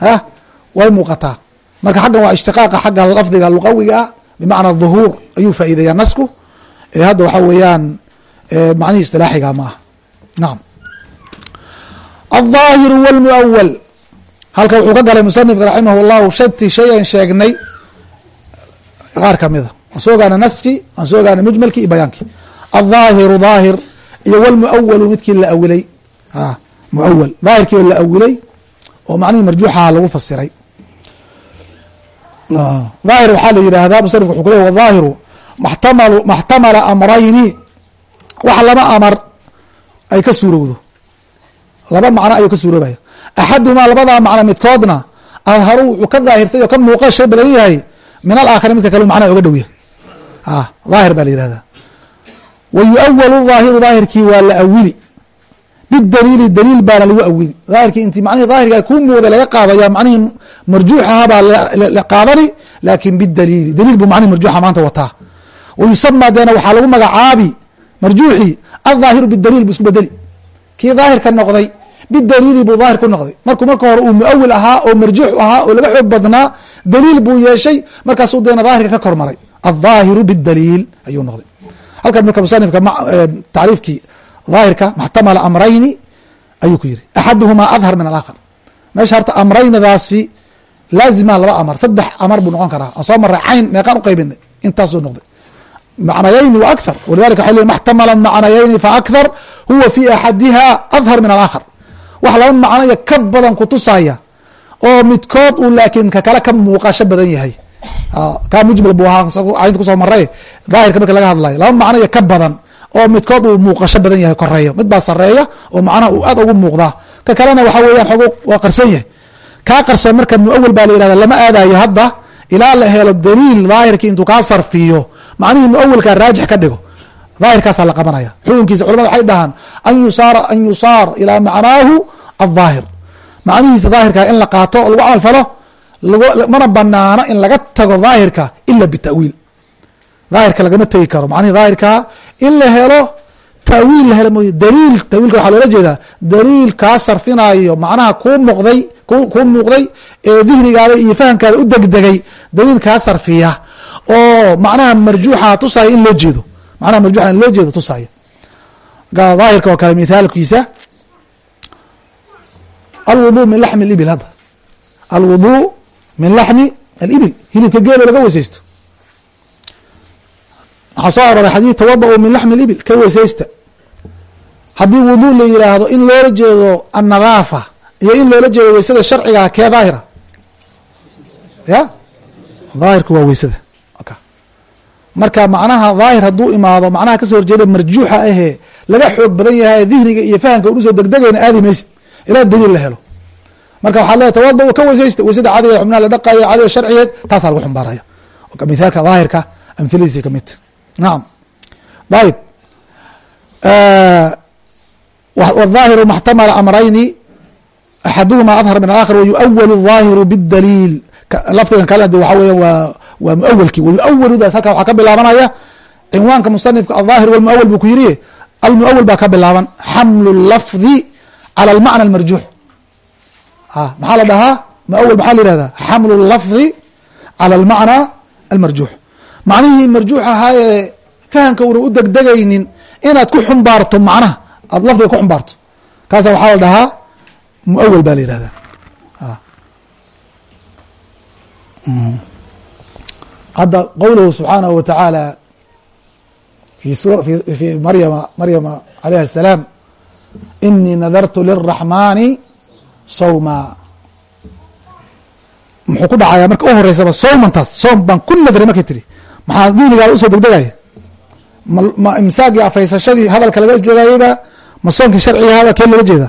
a way muuqataa marka xaggan waa ishtiqaaqa xagga lafdiga luqawiga ah bimacna dhuhuur ayuu faa'iideeyaa nasku ee hadda waxaa weeyaan macnihii istilaaxiga ma ah nacam alظaahiru wاlmuawal halka wuxuu ka galay musanifka raximah اllahu shantii shay aan sheegnay qaar kamida waan soo ogaana naski waan soo ogaana mujmalki iyo bayaankii alظaahiru daahir iyo wlmuawalu midkii la awilay muawal daahirkii oo la awilay oo macnihii marjuuxaha lagu fasiray daahir waxaa la yidhaahdaa musanifka wuxuu ku ley wadaahiru maxtamalu maxtamala amrayni wax laba amar ay ka suurowdo laba macno ayuu ka suuroobaya axadumaa labadaa macno midkoodna adharu wuxuu ka daahirsay oo ka muuqasha badan yahay min alaakhari midka kale macnaha oga dhow yahay. Daahir baa la yihahdaa wa yuawalu daahiru daahirkii waa la awili bidaliili daliil baana lagu awili daahirkii inti macnihii daahirka kuu mooda laga qaadaya macnihii marjuuxaha baa la qaadani laakin bidaliili daliil buu macnihi marjuuxa maanta wataa. Wa yusama deena waxaa lagu magacaabi marjuuxii aldaahiru bidaliil bu isku bedeli kii daahirka noqday bidaliili buu daahir ku noqday. Markuu marka hore uu muawil ahaa oo marjuux ahaa oo laga xoog badnaa daliil buu yeeshay markaasuu deena daahirka ka kormaray. Aldaahiru bidaliil ayuu noqday. Halkan marka musanifka tacriifkii daahirka maxtamala amrayni ayuu ku yiri axaduhumaa adhar min alaakhar. Meesha horta amraynadaasi laazima laba amar saddex amar buu noqon karaa. Aan soo maray cayn meeqaan uqaybinay intaasuu noqday akthar walidalika waxay leeyihiin maxtamala macnayayni fa akthar huwa fi axadiha adhar min alaakhar wax laba macnaya ka badan kutusaya oo midkood uu laakiin kakale ka muuqasho badan yahay kaa mujmal buu ahaa caynta ku soo maray daahirka marka laga hadlayo laba macnaya ka badan oo midkood uu muuqasho badan yahay koreeyo mid baa sareeya oo macnaha uu aad ugu muuqdaa ka kalena waxa weeyaan xog waa qarsoon yahay kaa qarsoon marka muawal baa la yihahda lama aadayo hadda ilaa la helo daliil daahirkii intuu kaa sarfiyo macnihii muawalkaa raajix ka dhigo. Daahirkaasaa la qabanaya. Xukunkiisa culamada waxay dhahaan an yusaara an yusaar ilaa macnaahu aldaahir macnihiisa daahirkaa in la qaato lagu camal falo mana banaano in laga tago daahirka ila bitawiil. Daahirka lagama tegi karo. Macnihii daahirkaa in la helo tawiil la helo mooye daliil tawiilka waxaa loola jeedaa daliil kaa sarfinayo macnaha kuu muuqday kuu muuqday ee dihnigaada iyo fahamkaada u degdegay daliil kaa sarfiya oo macnaha marjuuxa tusaya in loo jeedo. Macnaha marjuuxa in loo jeedo tusaya daahirka oo kale mithaalkiisa alwudu min laxmi اlibil hadda. Alwudu min laxmi alibil hilibka geelo laga weysaysto waxaa soo aroray xadii tawada-u min laxmi اlibil ka weysaysta haddii wudu la yihaahdo in loola jeedo annadaafa iyo in loola jeedo weysada sharciga kee daahira? Ya? Daahirku waa weysada marka macnaha daahir hadduu imaado macnaha ka soo horjeeda marjuuxa ahee laga xoog badan yahay dihniga iyo fahamka udhusoo degdegayna aadi maysid ilaa daliil la helo. Marka waxaa leeay tawadau ka weysaysta weysada cadigeed xubnaha la dhaqaya cadiga sharcigeed taasaa lagu xumbaaraya. Mithaalka daahirka amhiladiisi ka mid. Ayib wadaahiru maxtamala amrayni axaduhuma adhar min alaakhir wayuawalu daahiru bidaliil lafdigan kalena de waxaa weya waa waa muawlki wmuawldaas halkaa waxaa ka bilaabanaya cinwaanka musanifka aldaahir walmuawal buu ku yidhi almuawal baa ka bilaaban xamlu lafdi cala almacna almarjuux ah, maxaa la dhahaa? Muawal maxaa la yihahdaa xamlu lafdi cala almacna almarjuux macnihii marjuux ahaa ee fahamka una u degdegaynin inaad ku xumbaarto macnaha aada lafdiga ku xumbaarto. Kaasa waxaa la dhahaa muawal baa la yihahdaa ah. mm hadda qowluhu subxaanahu watacaala fi maryama maryama alayh الsalaam inii nadartu liraxmaani sawma. Muxuu ku dhacaya marka u horeysaba sowmantaas sowm baan ku nadray markay tiri maxaa diinigaada u soo degdegaya? Ma imsaagii afaysashadii hadalka laga joogayeyba ma soonkii sharcigahaaba kee looga jeeda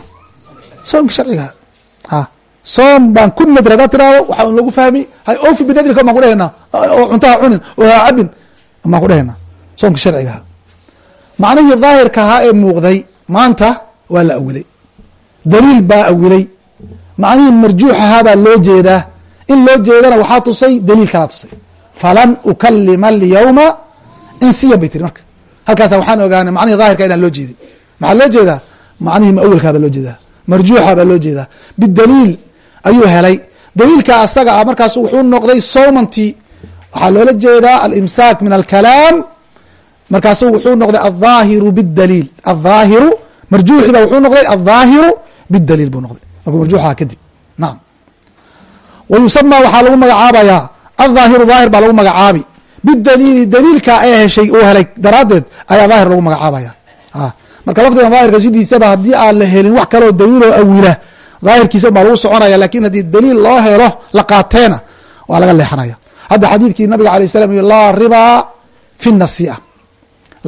soomkii sharcigaha soom baan ku nadri haddaad tiraado waxaa lagu fahmi. Hay ofi binadrika baan ku dhehaynaa oo cuntaha cunin oo ha cabin baan ku dhehaynaa soomkii sharcigaha macnihii daahirka ahaa ee muuqday maanta waa la awilay daliil baa awilay macnihii marjuux ahaa baa loo jeedaa. In loo jeedana waxaa tusay daliil kalaa tusay. Falan ukalima alyawma insiyan bay tiri marka. Halkaasa waxaan ogaanay macnihii daahirka inaan loo jeedin. Maxaa loo jeedaa? Macnihii maawelkaa baa loo jeedaa. Marjuuxa baa loo jeedaa. Bidaliil ayuu helay. Daliilka asaga ah markaas wuxuu noqday sowmantii waxaa loola jeedaa alimsaak min alkalaam. Markaasu wuxuu noqday alaahiru bidaliil alaahiru marjuuxi ba wuxuu noqday alaahiru bidaliil buu noqday. Markuu marjuuxaha kadib. Naam. Wa waxaa lagu magacaabayaa. Alaahiru daahir baa lagu magacaabi. Bidaliili daliilka ee heshay oo helay daraaddeed ayaa daahir lagu magacaabaya ah, marka lafdigan daahirka sidiisaba haddii aan la helin wax kaleo daliiloo awila daahirkiisa baa lagu soconaya laakiin haddii daliil loo helo la qaateena waa laga leexanaya. Hadda xadiidkii nabiga alay slam y laa ribaa fi nasia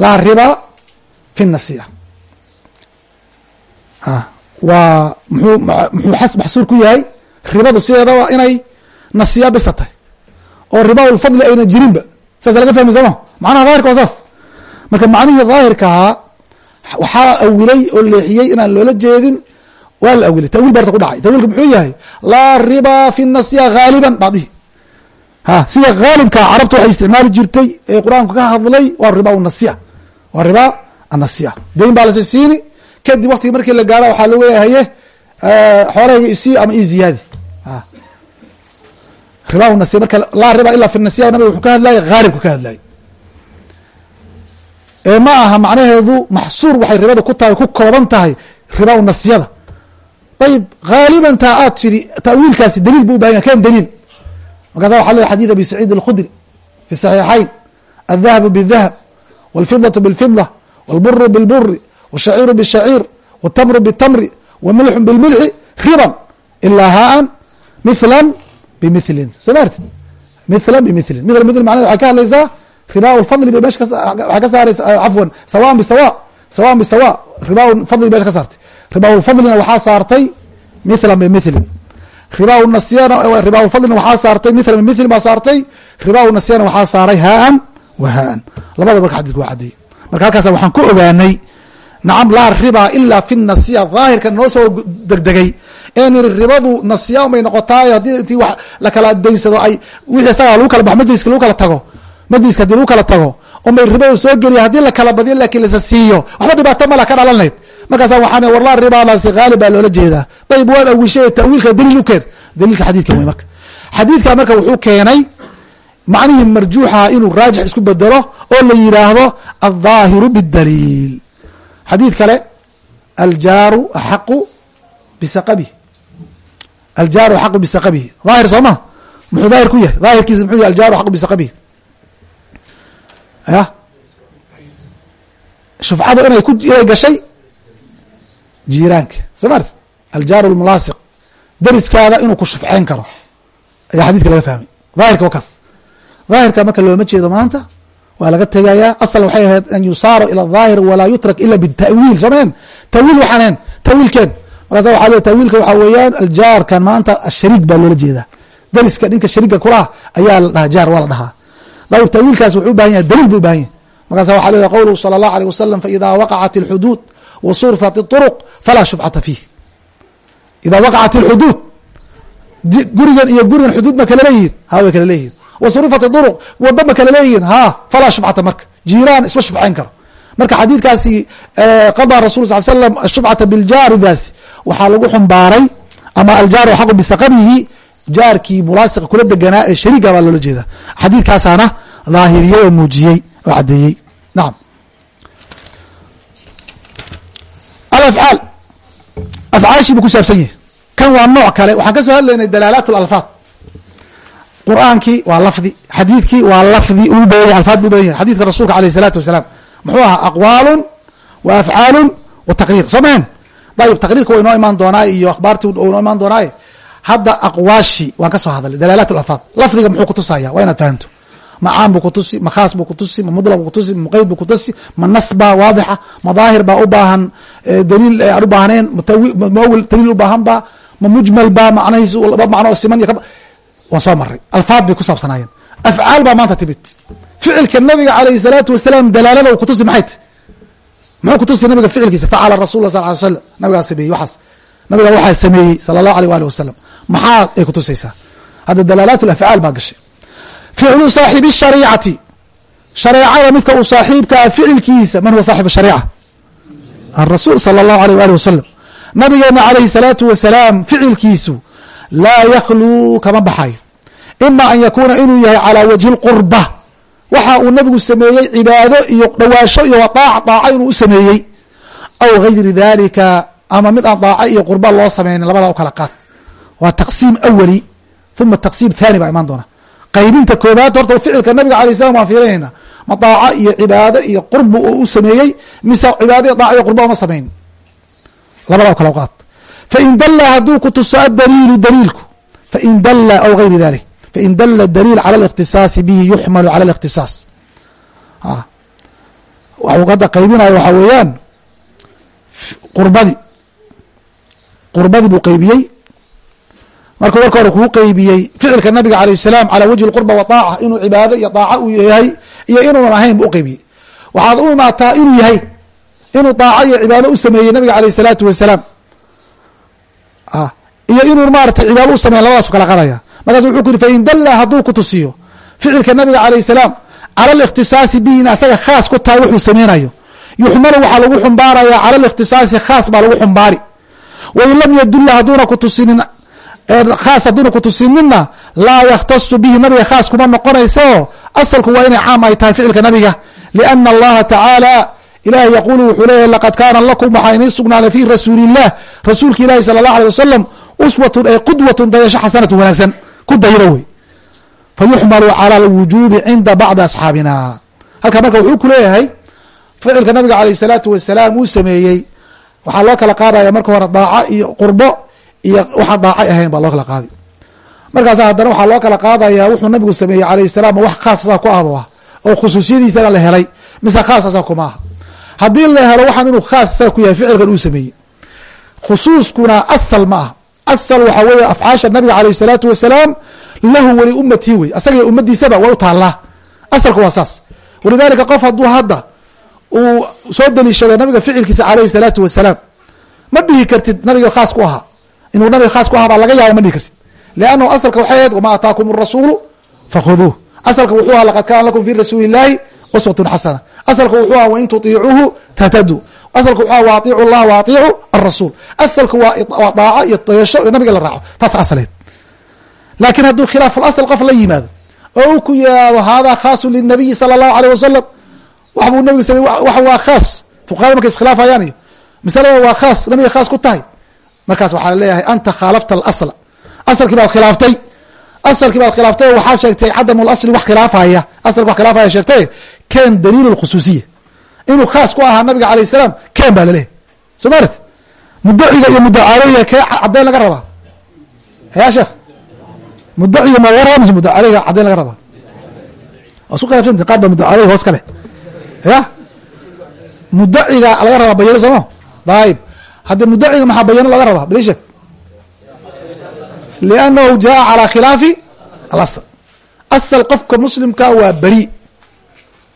laa riba fi nasia waa mxuu maxsuur ku yahay? Ribadu sideedaba inay nasiya bisa tahay oo ribaaulfadli ayna jirinba. Saas laga fahmi sooma macnaha daahirka waa saas. Marka macnihii daahirka ahaa waxaa awilay oo leexiyey inaan loola jeedin waa la awilay tawiil barta ku dhacay. Tawiilka muxuu yahay? Laa riba fi nasiya haaliban baadihi ha sida haalibkaa carabtu waxay isticmaali jirtay ee qur'aanku ka hadlay waa riba nasiya. Waa riba anasiya dayn baa lasi siini kadib waktigii markii la gaaro waxaa lagu leeyahaye xoolahayga isii ama ii ziyaadi. Riba nasiya marka laa riba ilaa fi nasiya nabiga wuxuu ka hadlayay haalibku ka hadlayay ee ma aha macnaheedu maxsuur waxay ribada ku tahay ku kooban tahay riba nasiyada ayb haaliban taa aad tidhi tawiilkaasi daliil bu ubahanya ken daliil markaasa waxa le xadid abi saciid alkhudri fi saxiixayn aldahabu bidahab walfidatu bilfida walburu bilburi washaciiru bishaciir watamru bitamri wamilxu bilmilxi riban ilaa haan mithlan bimilin somaartid mithlan bimilin mithlan bimilin manaa waxay ka hadlaysaa ribaa fadli bay meesha waxay ka saaraysa cafwan sawaan bisawa sawaan bisawa ribaa fadli meesha ka saartay ribaafadlina waxaa saartay mila bimilin ribaafadlina waxaa saartay mila bimilin baa saartay ribanasyana waxaa saaray haan wa haan. Labada marka xadidku waa caddeey marka halkaas waxaan ku ogaanay nacam laa riba ilaa fi nasiya daahirka noo soo degdegay. Ee niri ribadu nasiya unbay noqotaayo haddii intii wax la kala daysado ay wixii isagaa lagu kala baxo majliska lagu kala tago majliska haddii lagu kala tago unbay ribadu soo geliya haddii la kala badiyo laakiin lasa siiyo waxba dhibaato mala ka dhalanayd markaasa waxaan warlaa ribaadaasi haalib baa loola jeedaa. Dayib waad awishay tawiilka daliil u keen daliilka xadiidkan wey marka. Xadiidka marka wuxuu keenay macnihii marjuuxa inuu raajix isku bedelo oo la yidhaahdo aldaahiru bاdaliil xadiid kale aljaaru axaqu bisaqabihi aljaaru axaqu bisaqabihi daahir soo ma? Muxuu daahir ku yahay? Daahirkiisa muxuu yahy aljaaru axaqu bisaqabihi ya shufcadu inay ku inay gashay jiiraanka. Somat aljaar lmulaasiq deriskaada inuu ku shufcayn karo. Ayaa xadiidka laga fahmay. Daahirka waa daahirka marka looma jeedo maanta waa laga tegayaa. Asal waxay ahayd an yusaara ila daahir walaa yutrak ila bitawiil soomeen tawiil waxaanen tawiilkeen markaasa waxa le tawiilka waxaa weeyaan aljaarkan maanta ashariik baa loola jeedaa. Deriska dhinka shariga kulaha ayaa la dhahaa. Jaar waa la dhahaa. Dayib tawiilkaas wuxuu u baahan yahay. Daliil buu u baahan yahay. Markaasa waxaa leedaha qowluhu sala allahu aleyh wasalam faida waqacat alxuduud wa surfat الطرق falaa shufcata fiih ida waqacat اlxuduud gurigan iyo gurigan xuduud ma kala leeyihin ha way kala leeyihin wasurifat duruq wada ma kala leeyihin ha falaa shufcata marka jiiraan isma shufcayn karo marka xadiidkaasi qadaa rasul sal slam ashufcata biljaaridaasi waxaa lagu xumbaaray ama aljaaru xaqu bisaqabihi jaarkii mulaasiqa kula deganaa ee shariiga baa loola jeeda xadiidkaasaana daahiriyey oo muujiyey oo caddeeyey nacam alafcaal afcaashii buu kusaabsan yahay. Kan waa nooc kale waxaan ka soo hadlaynay dalaalaat lalfaad qur'aankii waa lafdi xadiidkii waa lafdi uu badan yahy alfaad buu badan yahay. Xadidka rasuulka alayh isalaatu wasalaam. Muxuu ahaa aqwaalun wa afcaalun wa taqriir. Soo mahen dayib taqriirka waa inoo imaan doonaa iyo akhbaartii inoo imaan doonaaye hadda aqwaashii waan ka soo hadalay dalaalaat lalfaad lafdiga muxuu kutusaya waa inaad fahamto. Ma caam buu kutusi ma khaas buu kutusi ma mudlaq buu kutusi ma muqeyd buu kutusi ma nas baa waadixa madaahir baa u baahan daliil aan u baahnayn mawil daliil u baahan ba ma mujmal baa macnahiisu laba macno oo siman iyo waan soo maray alfaad bay ku saabsanaayeen afcaal baa maanta timid ficilka nabiga alayh الsalaatu wasalaam dalaalada u kutusi maxay ti muxuu kutusi nabiga ficilkiisa facala rasul la sal ly slam nabigaa sameeyey waxaas nabiga waxaa sameeyey sala allahu alيh ali wasalam maxaa ay kutusaysaa hadda dalaalaat afcaal baa gashay ficlu saaxibi الshariicati shareecada midka uu saaxiibkaa ficilkiisa man huwa saaxib shariica arasuul sala allahu aleyh waali wasalam nabigeena calayhi salaatu wasalaam ficilkiisu laa yakhluu kama baxayo ima an yakuuna inuu yahay calaa wajhi lqurba waxa uu nabigu sameeyey cibaado iyo dhowaansho iyo daaca daaca inuu u sameeyey aw gayri dalika ama mid aan daaco iyo qurba loo sameynin labadaa u kala qaad waa taqsiim awali uma taqsiim thani baa imaan doona qaybinta koobaad horta ficilka nabiga alay slam waan fiirinayna ma daaco iyo cibaado iyo qurbu uu u sameeyey mise cibaado iyo daaco iyo qurba uma samayn labadaa u kala qaad fain dala hadduu ku tuso adaliilu daliilku fain dala aw gayri dalik fain dala daliil calى الاkhtisaasi bihi yuxmalu calى الاkhtisaas waxuu hadda qaybinayo waxaa weeyaan qurbadi qurbadii buu qeybiyey markuu marka hore kuu qeybiyey ficilka nabiga alayه الsalaam calى wajhi اqurba wa طaaca inuu cibaado iyo daaco uu yahay iyo inuunan ahayn uqibi waxaad u imaataa inuu yahay inuu daaco iyo cibaado u sameeyey nabiga aleyh isalaatu wasalaam. Ah, iyo inuu maaratay cibaado u sameeyan labadaasu kala qadaya. Markaas wuxuu ku yihi fain dalla hadduu ku tusiyo ficilka nabiga alayh salaam cala alikhtisaasi bihi ina asaga khaas ku tahay wuxuu sameynayo yuxmalu waxaa lagu xumbaaraya cala alikhtisaasi khaas baa lagu xumbaari. Wain lam yadulla haduuna kutusinin khaas hadduuna kutusinina laa yakhtasu bihi nabiga khaas kuma noqonaysao asalku waa inay caam ay tahay ficilka nabiga liana allaha tacaala ilaah yaquulu wuxuu leeyahy laqad kaana lakum waxaa iniin sugnaaday fi rasuuliillah rasuulka ilaahi sala allah alay wasalam uswatun ay qudwatun dayasho xasanatun wanaagsan. Ku dayada wey. Fa yuxmalu cala alwujuubi cinda bacdi asxaabina. Halkaa marka wuxuu ku leeyahay ficilka nabiga caleyh salaatu wasalaam uu sameeyey. Waxaa loo kala qaadaya marka hore daaco iyo qurbo iyo waxaan daaco ahayn baa loo kala qaaday markaasa haddana waxaa loo kala qaadaya wuxuu nabigu sameeyey alayh salaam wax khaasasaa ku ahba oo khusuusiyadiisana la helay. Mise khaasasaa kuma aha. Haddii la helo waxaan inuu khaasaa ku yahay ficilkan uu sameeyey. Khusuuskuna asal ma ah asal waxaa weeye afcaasha nabiga alayh salaatu wasalaam lahu weli ummatii wey asagaiyo ummadiisaba waa u taallaa asalka waa saas. Walidaalika qof hadduu hadda uu soo deliishado nabiga ficilkiisa alayh salaatu wasalaam ma dhihi kartid nabiga khaas ku ahaa. Inuu nabiga khaas ku ahaa baa laga yaaba ma dhihi kartid lannahu asalka waxay ahayd wamaa ataakum rasuulu fakhuduuh asalka wuxuu aha laqad kaana lakum fi rasuuli illaahi uswatun xasana asalka wuxuu aha wain tutiicuuhu tahtaduu asalka wuxuu aha wa atiicu llah wa atiicu alrasuul asalku waa daaco iyo deesho iyo nabiga la raaco taas asaleed laakiin hadduu khilaafulasl qof la yimaado oo u ku yidhaahdo haadaa khaasun linabiyi sala allahu aleyh wasalam wax buu nabiga samey wax waa khaas fuqahada markay iskhilaafayaan iyo masalada waa khaas nabiga khaas ku tahay markaas waxaa la leeyahay anta khaalafta alasla asalkii baad khilaaftay asalkii baad khilaaftay oo waxaa sheegtay cadam اlasli wax khilaafaya asalka wax khilaafaya sheegtay ken daliil اlkhusuusiya inuu khaas ku ahaa nabiga alayه الsalaam ken baa laleeyahy soo maarti mudaciga iyo mudacaleyga kee caddeyn laga rabaa ya sheekh mudaciga ma laga rabaa mise mudacaleyga caddeyn laga rabaa waa isku khilafsanta qaar baa mudacaleyga hoos ka leh ya mudaciga laga rabaa bayano sooma dayib haddii mudaciga maxaa bayano laga rabaa bali sheeg liannahu jaa calaa khilaafi alasl asal qofka muslimka waa beri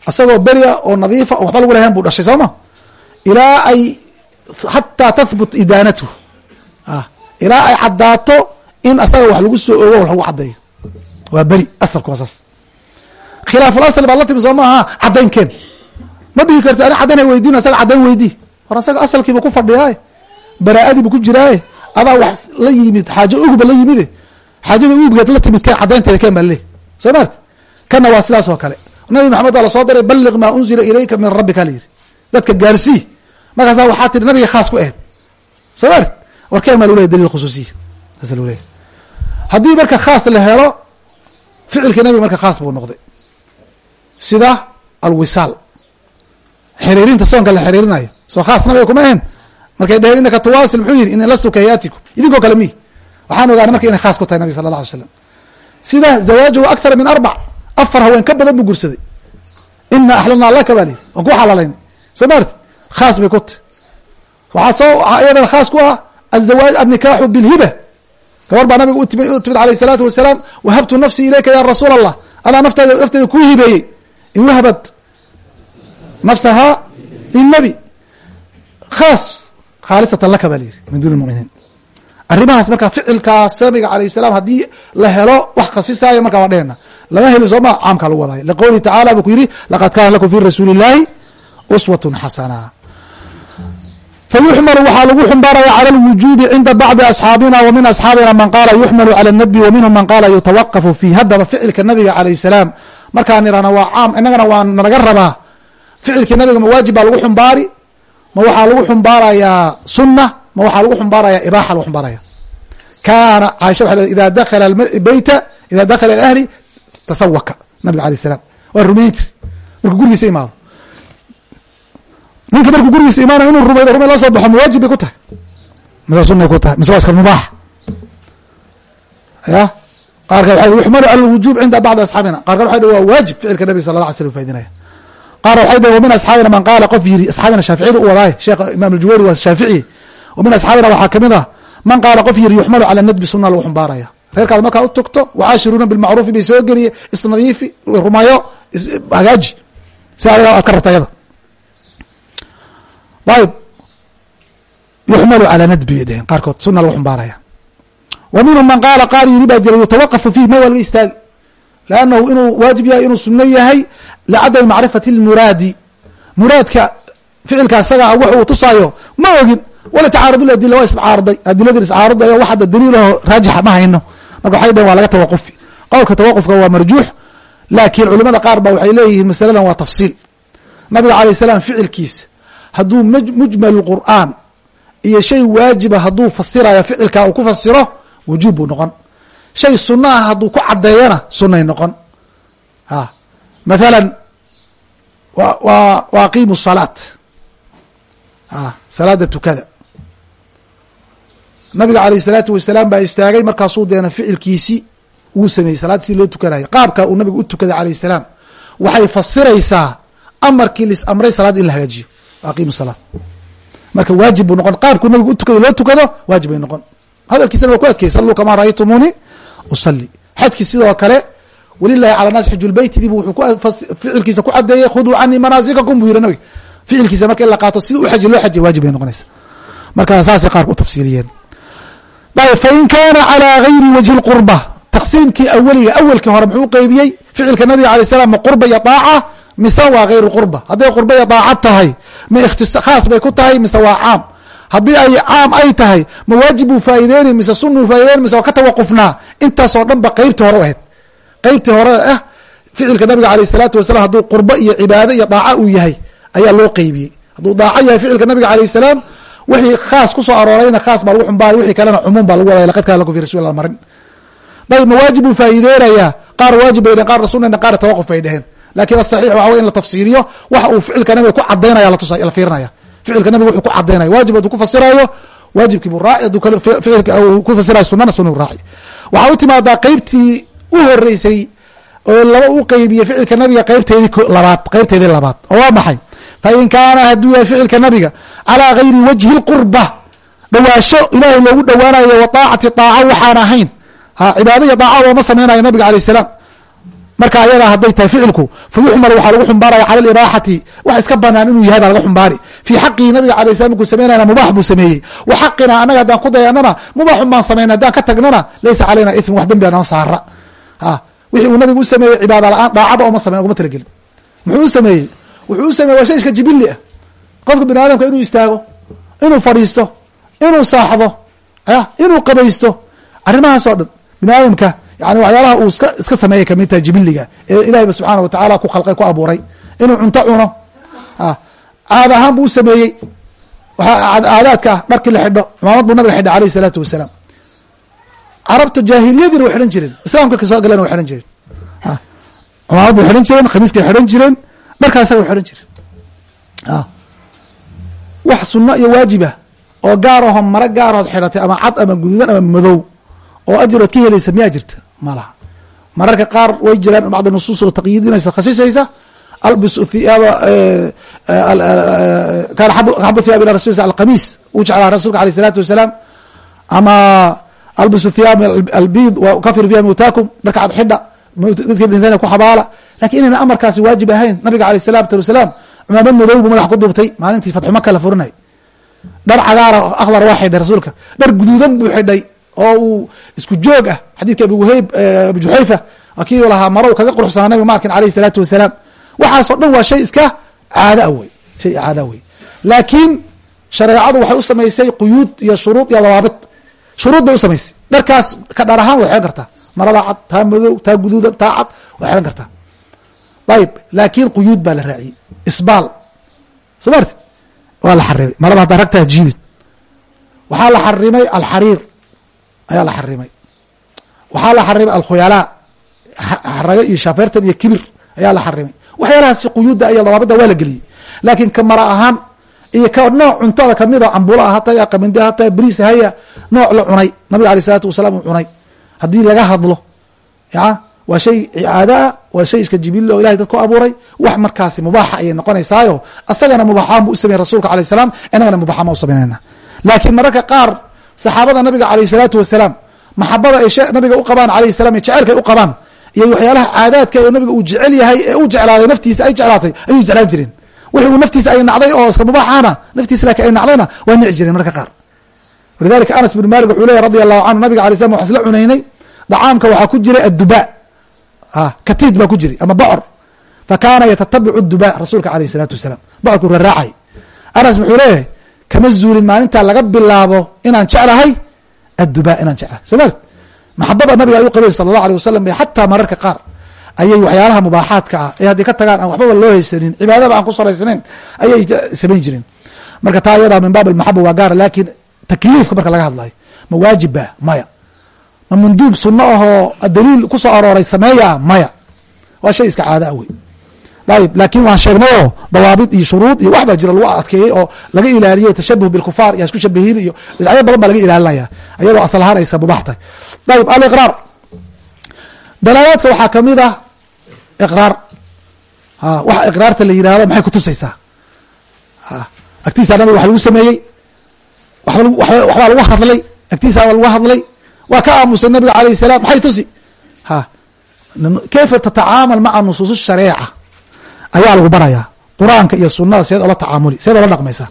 isagoo beria oo nadiifa oo waxba lagu lahayn buu dhashay sooma ilaa ay xataa tahbut idaanatuh ilaa ay caddaato in asaga wax lagu soo ogo wax lagu caddeeyo waa beri asalku waa saas khilaafulasl baad la timi soo maaha caddaynkeen ma dhihi karti ani caddayn hay weydiin asaga caddayn weydii hor asaga ku fadhiyaaye adaa wax la yimid xaajo uguba la yimide xaajada uubgeed la timid keen caddaynteeda keen baa laleey soo maarti kana waa sidaas oo kale. Nabi maxamed waa la soo diray balliq maa unzila ilayka min rabbika la yidhi. Dadka gaarsii markaasa waxaa tiri nabiga khaas ku aheyd soo maarti warkeen baa lagu leyahy dalil khusuusiya saasa lagu leyahy haddii marka khaas la helo ficilkii nabiga marka khaas buu noqday. Sida alwisaal. Xiriirinta soonka la xiriirinayo. Soo khaas nabiga kuma ahayn markay dheheen inaka tuwaasil muxuu yihi ini lastu kahayaatikum idinkoo kale miyi waxaan ogaanay marka inay khaas ku tahay nabig sala allah alay slam sida zawaajuhu akthara min arbac afar haween ka badan buu gursaday ina axlalnaa laka baa lihi waan ku xalaalaynay soo maarti khaas bay ku tahy waxaa soo iyadana khaas ku ah azawaaj annikaaxu bilhiba gabar baa nabiga u timid alayh الsalaatu wasalaam wahabtu nafsii ilayka ya rasuul allah adaa nafteeda nafteeda kuu hibeeyey. In wahabat nafsahaa linabi khaas khaalisatan laka baa layidhi min duuni muminiin. Arrimahaas marka ficilkaas nabiga alayh salaam haddii la helo wax khasisaayo marka waa dheena lama heli sooma caamkaa lagu wadaayo liqowlihi tacala buu ku yidhi laqad kaana lakum fi rasuuli illaahi uswatun xasana. Fayuxmalu waxaa lagu xumbaaraya cala alwujuubi cinda bacdi asxaabina wa min asxaabina man qaala yuxmalu cala nabi wa minhum man qaala yutawaqafu fii. Haddaba ficilka nabiga calayh salaam markaan nidhahna waa caam inagana waa nalaga rabaa. Ficilkii nabiga mawaajib baa lagu xumbaari ma waxaa lagu xumbaarayaa suna ma waxaa lagu xumbaaraya ibaxa lagu xumbaaraya kaana caaisha waa ida dakala beyta ida dakala ahli tasawaka nabiga alayh الsalam waa rumayn jiri markuu gurigiisa imaado. Ninka markuu gurigiisa imaanaya inuu rumaydo rumay la soo baxo mawaajib bay ku tahay. Mise sunay ku tahay mise waa iska mubaax. Ya qaarka waa yuxmalu cala lwujub cinda bacdi asxaabina. Qaarka waxay dh waa waajib ficilka nabiga sala la alay slam faidinaya qaar waxay dhhen wa min asxaabina man qaala qof yiri asxaabina shaaficiyada u wadaaye sheekh imaam aljuwayri waa shaaficiyi wa min asxaabina waxaa ka mid ah man qaala qof yiri yuxmalu cala nadbi suna lagu xumbaaraya reerkaad markaa u tugto wacaashiruuna bilmacruufi bay soo geliye isnadiifi rumayo hagaaji si adiga aad ka rabta yada ayb yuxmalu calى nadbi bay dheheen qaarkood suna lagu xumbaaraya wa minhum man qaala qaar yiri baa jira yutawaqafu fiih ma waa laga istaagi lannahu inuu waajib yahay inuu suno yahay licadami macrifati اlmuraadi muraadka ficilka asaga wax uu tusaayo ma ogin wala tacaarud adila waa iscaarday adiladii iscaaradayo wax hadda daliilaho raajixa ma hayno marka waxay dheheen waa laga tawaqufi qowlka tawaqufka waa marjuux laakiin culimada qaar ba waxay leeyihiin masaladan waa tafsiil nabiga alayh salaam ficilkiisa hadduu mujmal qur'aan iyo shay waajiba hadduu fasirayo ficilkaa uu ku fasiro wujuub buu noqon shay sunna ah hadduu ku mathala wa salaat. A salaada tukada. Nabiga alayh isalaatu wasalaam baa istaagay markaasuu deena ficilkiisi uu sameeyey salaadda si loo tukanayo qaabka uu nabiga u tukaday alayh salaam waxay fasiraysaa amarkii lis amray salaad in la hagaajiyo. Aqimu salaa marka waajib buu noqon. Qaabkuu nabigu u tukado loo tukado waajib bay noqon. Hadalkiisana waa ku adkey saluu kamaa ra'aytumuuni usali xajki sidoo kale walilahi cala naas xiju lbeytidii bu wuxuu ficilkiisa ku cadeeyey khuduu canii manaasikakum buu yihi nabiga. Ficilkiisa marka in la qaato sida u xaji loo xajiy waajib bay noqonaysa. Marka saasay qaarka u tafsiiliyeen ayb fain kaana calى gayri wajhi اlqurba taqsiimkii aweliga awelkii hore muxuu qeybiyey? Ficilka nabiga alay slam ma qurba iyo daaca? Mise waa gayru qurba? Hadday qurba iyo daacad tahay ma khaas bay ku tahay mise waa caam? Haddii ay caam ay tahay ma waajib buu faa'ideynay mise sunuu faa'ideynay mise waa ka tawaqufnaa? Intaasoo dhan ba qeybtii hore u ahayd qeybtii hore ah ficilka nabiga alayh salaatu wasalam hadduu qurbo iyo cibaado iyo daaca uu yahay ayaa loo qeybiyey hadduu daaco yahay ficilka nabiga alayh salaam wixii khaas ku soo aroorayna khaas baa lagu xumbaray wixii kalena cumuum baa lagu wadaya laqad kaana lakum fi rasul marin. Dayb ma waajib buu faa'iideynayaa qaar waajib bay dheheen qaarna sunna qaarna tawaquf bay dheheen laakiin asaxiix waxa wey in la tafsiiriyo waxa uu ficilka nabiga ku cadaynaya la fiirinaya ficilka nabiga wuxuu ku cadaynaya waajib hadduu ku fasirayo waajibkii buu raaci hadduu ficilka ku fasirayo sunana suna u raaci waxaa u timaadaa qeybtii u horeysay oo laba u qeybiye ficilka nabiga qeybteedii labaad qeybteedii labaad oo waa maxay? Fain kaana hadduu yahay ficilka nabiga calaa gayri wajhi اqurba dhawaasho ilaahay loogu dhowaanayo wa aacati aaca waxaan ahayn. Cibaado iyo aaca looma samaynayo nabiga alayh salaam. Marka ayadaa hadday tahay ficilku fayuxmal waxaa lagu xumbaaraya cala alibaaxati wax iska banaan inuu yahay baa laga xumbaari. Fii xaqii nabiga alay slam markuu samaynayna mubaax buu sameeyey. Wa xaqina annaga haddaan ku dayanana mubaaxun baan samayna haddaan ka tagnana laysa calayna itm wax dembi anoo saara wixii uu nabigu u sameeyey cibaada la'aan daacaba oma same ugama talagelin muxuu u sameeyey? Wuxuu u sameyey waa shay iska jibili ah. Qofka bini aadamka inuu istaago inuu fadhiisto inuu saaxdo ya inuu qabaysto arrimahaas dhan bini aadamka yani waxyaalaha uu iska iska sameeyay ka mid tahay jibiliga ee ilahayba subxaana wa tacaala ku khalqay ku abuuray. Inuu cunto cuno caada ahaan buu u sameeyey waxaa caadaadka ah dharkii la xidho cumaamad buu nabiga xidha alayh isalaatu wasalaam carabta jaahiliyadiina way xidhan jireen. Islaamka ka soo galena way xidhan jireen. Cumaamadday xidhan jireen khamiiskay xidhan jireen dharkaasaga xidhan jireen. Wax sunno iyo waajiba oo gaar aho gaarood xidhatay ama cad ama guduudan ama madow oo ajirood ka helaysa miyaa jirta? Ma mararka qaar way jiraan bacd nusuus oo taqyiidinaysa khasisaysa albis thiyaaba kaana xabu thiyaab ila rasul alqamiis uu jeclaa rasuulka aleyh isalaatu wasalaam. Ama albisu thiyaab albid wakafiru fiha mawtaakum dharka cad xidha dadkii dhinteen ku xabaala laakiin inayna amarkaasi waajib ahayn nabiga aleyh salatu wasalaam cumaamad madow buu madax ku duubtay maalintii fatxumaka la furinay dhar cagaara akhdar waa xidhay rasuulka dhar guduudan buu xidhay oo uu isku joog ah xadiidka abi waheyb abu juxayfa kii lahaa marow kaga quruxsanaa nabiga maalkin aleyh salaatu wasalaam waxaasoo dhan waa shay iska caada wey shay caada wey laakiin shareecadu waxay u samaysay quyuud iyo shuruud iyo dawaabit shuruud bay u samaysay. Dharkaas ka dhar ahaan way xidhan kartaa. Marada cad taa madow taa guduudan taa cad way xidhan kartaa. Ayib laakiin quyuud baa la raaciyey. Isbaal. Soo marti waa la xarimay. Marada haddaa ragtaa jiidin waxaa la xarimay alxariir. Ayaa la xarimay. Waxaa la xarimay alkhuyalaa. Xaraga iyo shafeertan iyo kibir. Ayaa la xarimay. Waxyaalahaasi quyuudda iyo dawaabidda waa la geliyey. Laakiin ka ahaan iyo nooc cuntada kamida cambula hataya qamindi hataya bariis haya nooc la cunay. Nabiga aley isalaatu wasalaam uu cunay. Haddii laga hadlo ya waa shay ciaadaa waa shay iska jibil oo ilahay dad ku abuuray. Wax markaasi mubaaxa ayay noqonaysaayo. Asagana mubaxaan bu u sameyey rasulka alay salam inagana mubaxaan ma u samaynayna laakiin mararka qaar saxaabada nabiga aleyh salaatu wasalaam maxabada ay nabiga u qabaan alayh salam iyo jaceylka ay u qabaan iyo waxyaalaha caadaadka ee nabiga uu jecel yahay ee u jeclaaday naftiisa ay jeclaatay ayuu jeclaan jireen wixi uu naftiisa ay nacday oo iska mubaaxana naftiisa laakiin ay nacdayna waa nici jireen mararka qaar. Walidalika anas bin malik wuxuu leeyahy radi allahu canhu nabiga alay slam wax isla cunaynay dacaamka waxaa ku jiray adduba. Katiid baa ku jiray ama bocor fa kaana yatatabicu duba rasuulka aleyh isalaatu wasalaam. Bocorku raraacay anas muxuu leeyahay kama zuulin maalintaa laga bilaabo inaan jeclahay adduba inaan jeclahay. Soo mart maxabada nabiga ay u qabay sala allahu alيh wasalam xataa mararka qaar ayay waxyaalaha mubaaxaadka ah ee haddii ka tagaan aan waxbaba loo haysanin cibaadaba aan ku salaysnayn ayay samayn jireen. Marka taa ayadaa min baab almaxaba waa gaara laakiin takliifka marka laga hadlayo ma waajibba maya. Ma manduub sunno ahoo daliil ku arooray sameeya maya. Waa shay iska caada wey. Ayib laakiin waan sheegnayoo dawaabit iyo shuruud iyo wax jira lagu adkeeyey oo laga ilaaliyo tashabuh bilkufaar iyo isku shabihiin iyo bidcyo badan baa laga ilaalinaya iyadoo asal ahaan aysa mubaax tahay ayib aliqraar dalaalaadka waxaa ka mid ah iqraar. Waxa iqraarta la yihahdo maxay kutusaysaa agtiisa nabiga wax lagu sameeyey waxbaa lagu hadlay agtiisa lagu hadlay waa ka aamusay nabiga alayh salam maxay tusi? Kayfa tatacaamal maca nusuus shareeca ayaa lagu barayaa qur'aanka iyo sunada seed ola tacaamuli seed ola dhaqmaysa.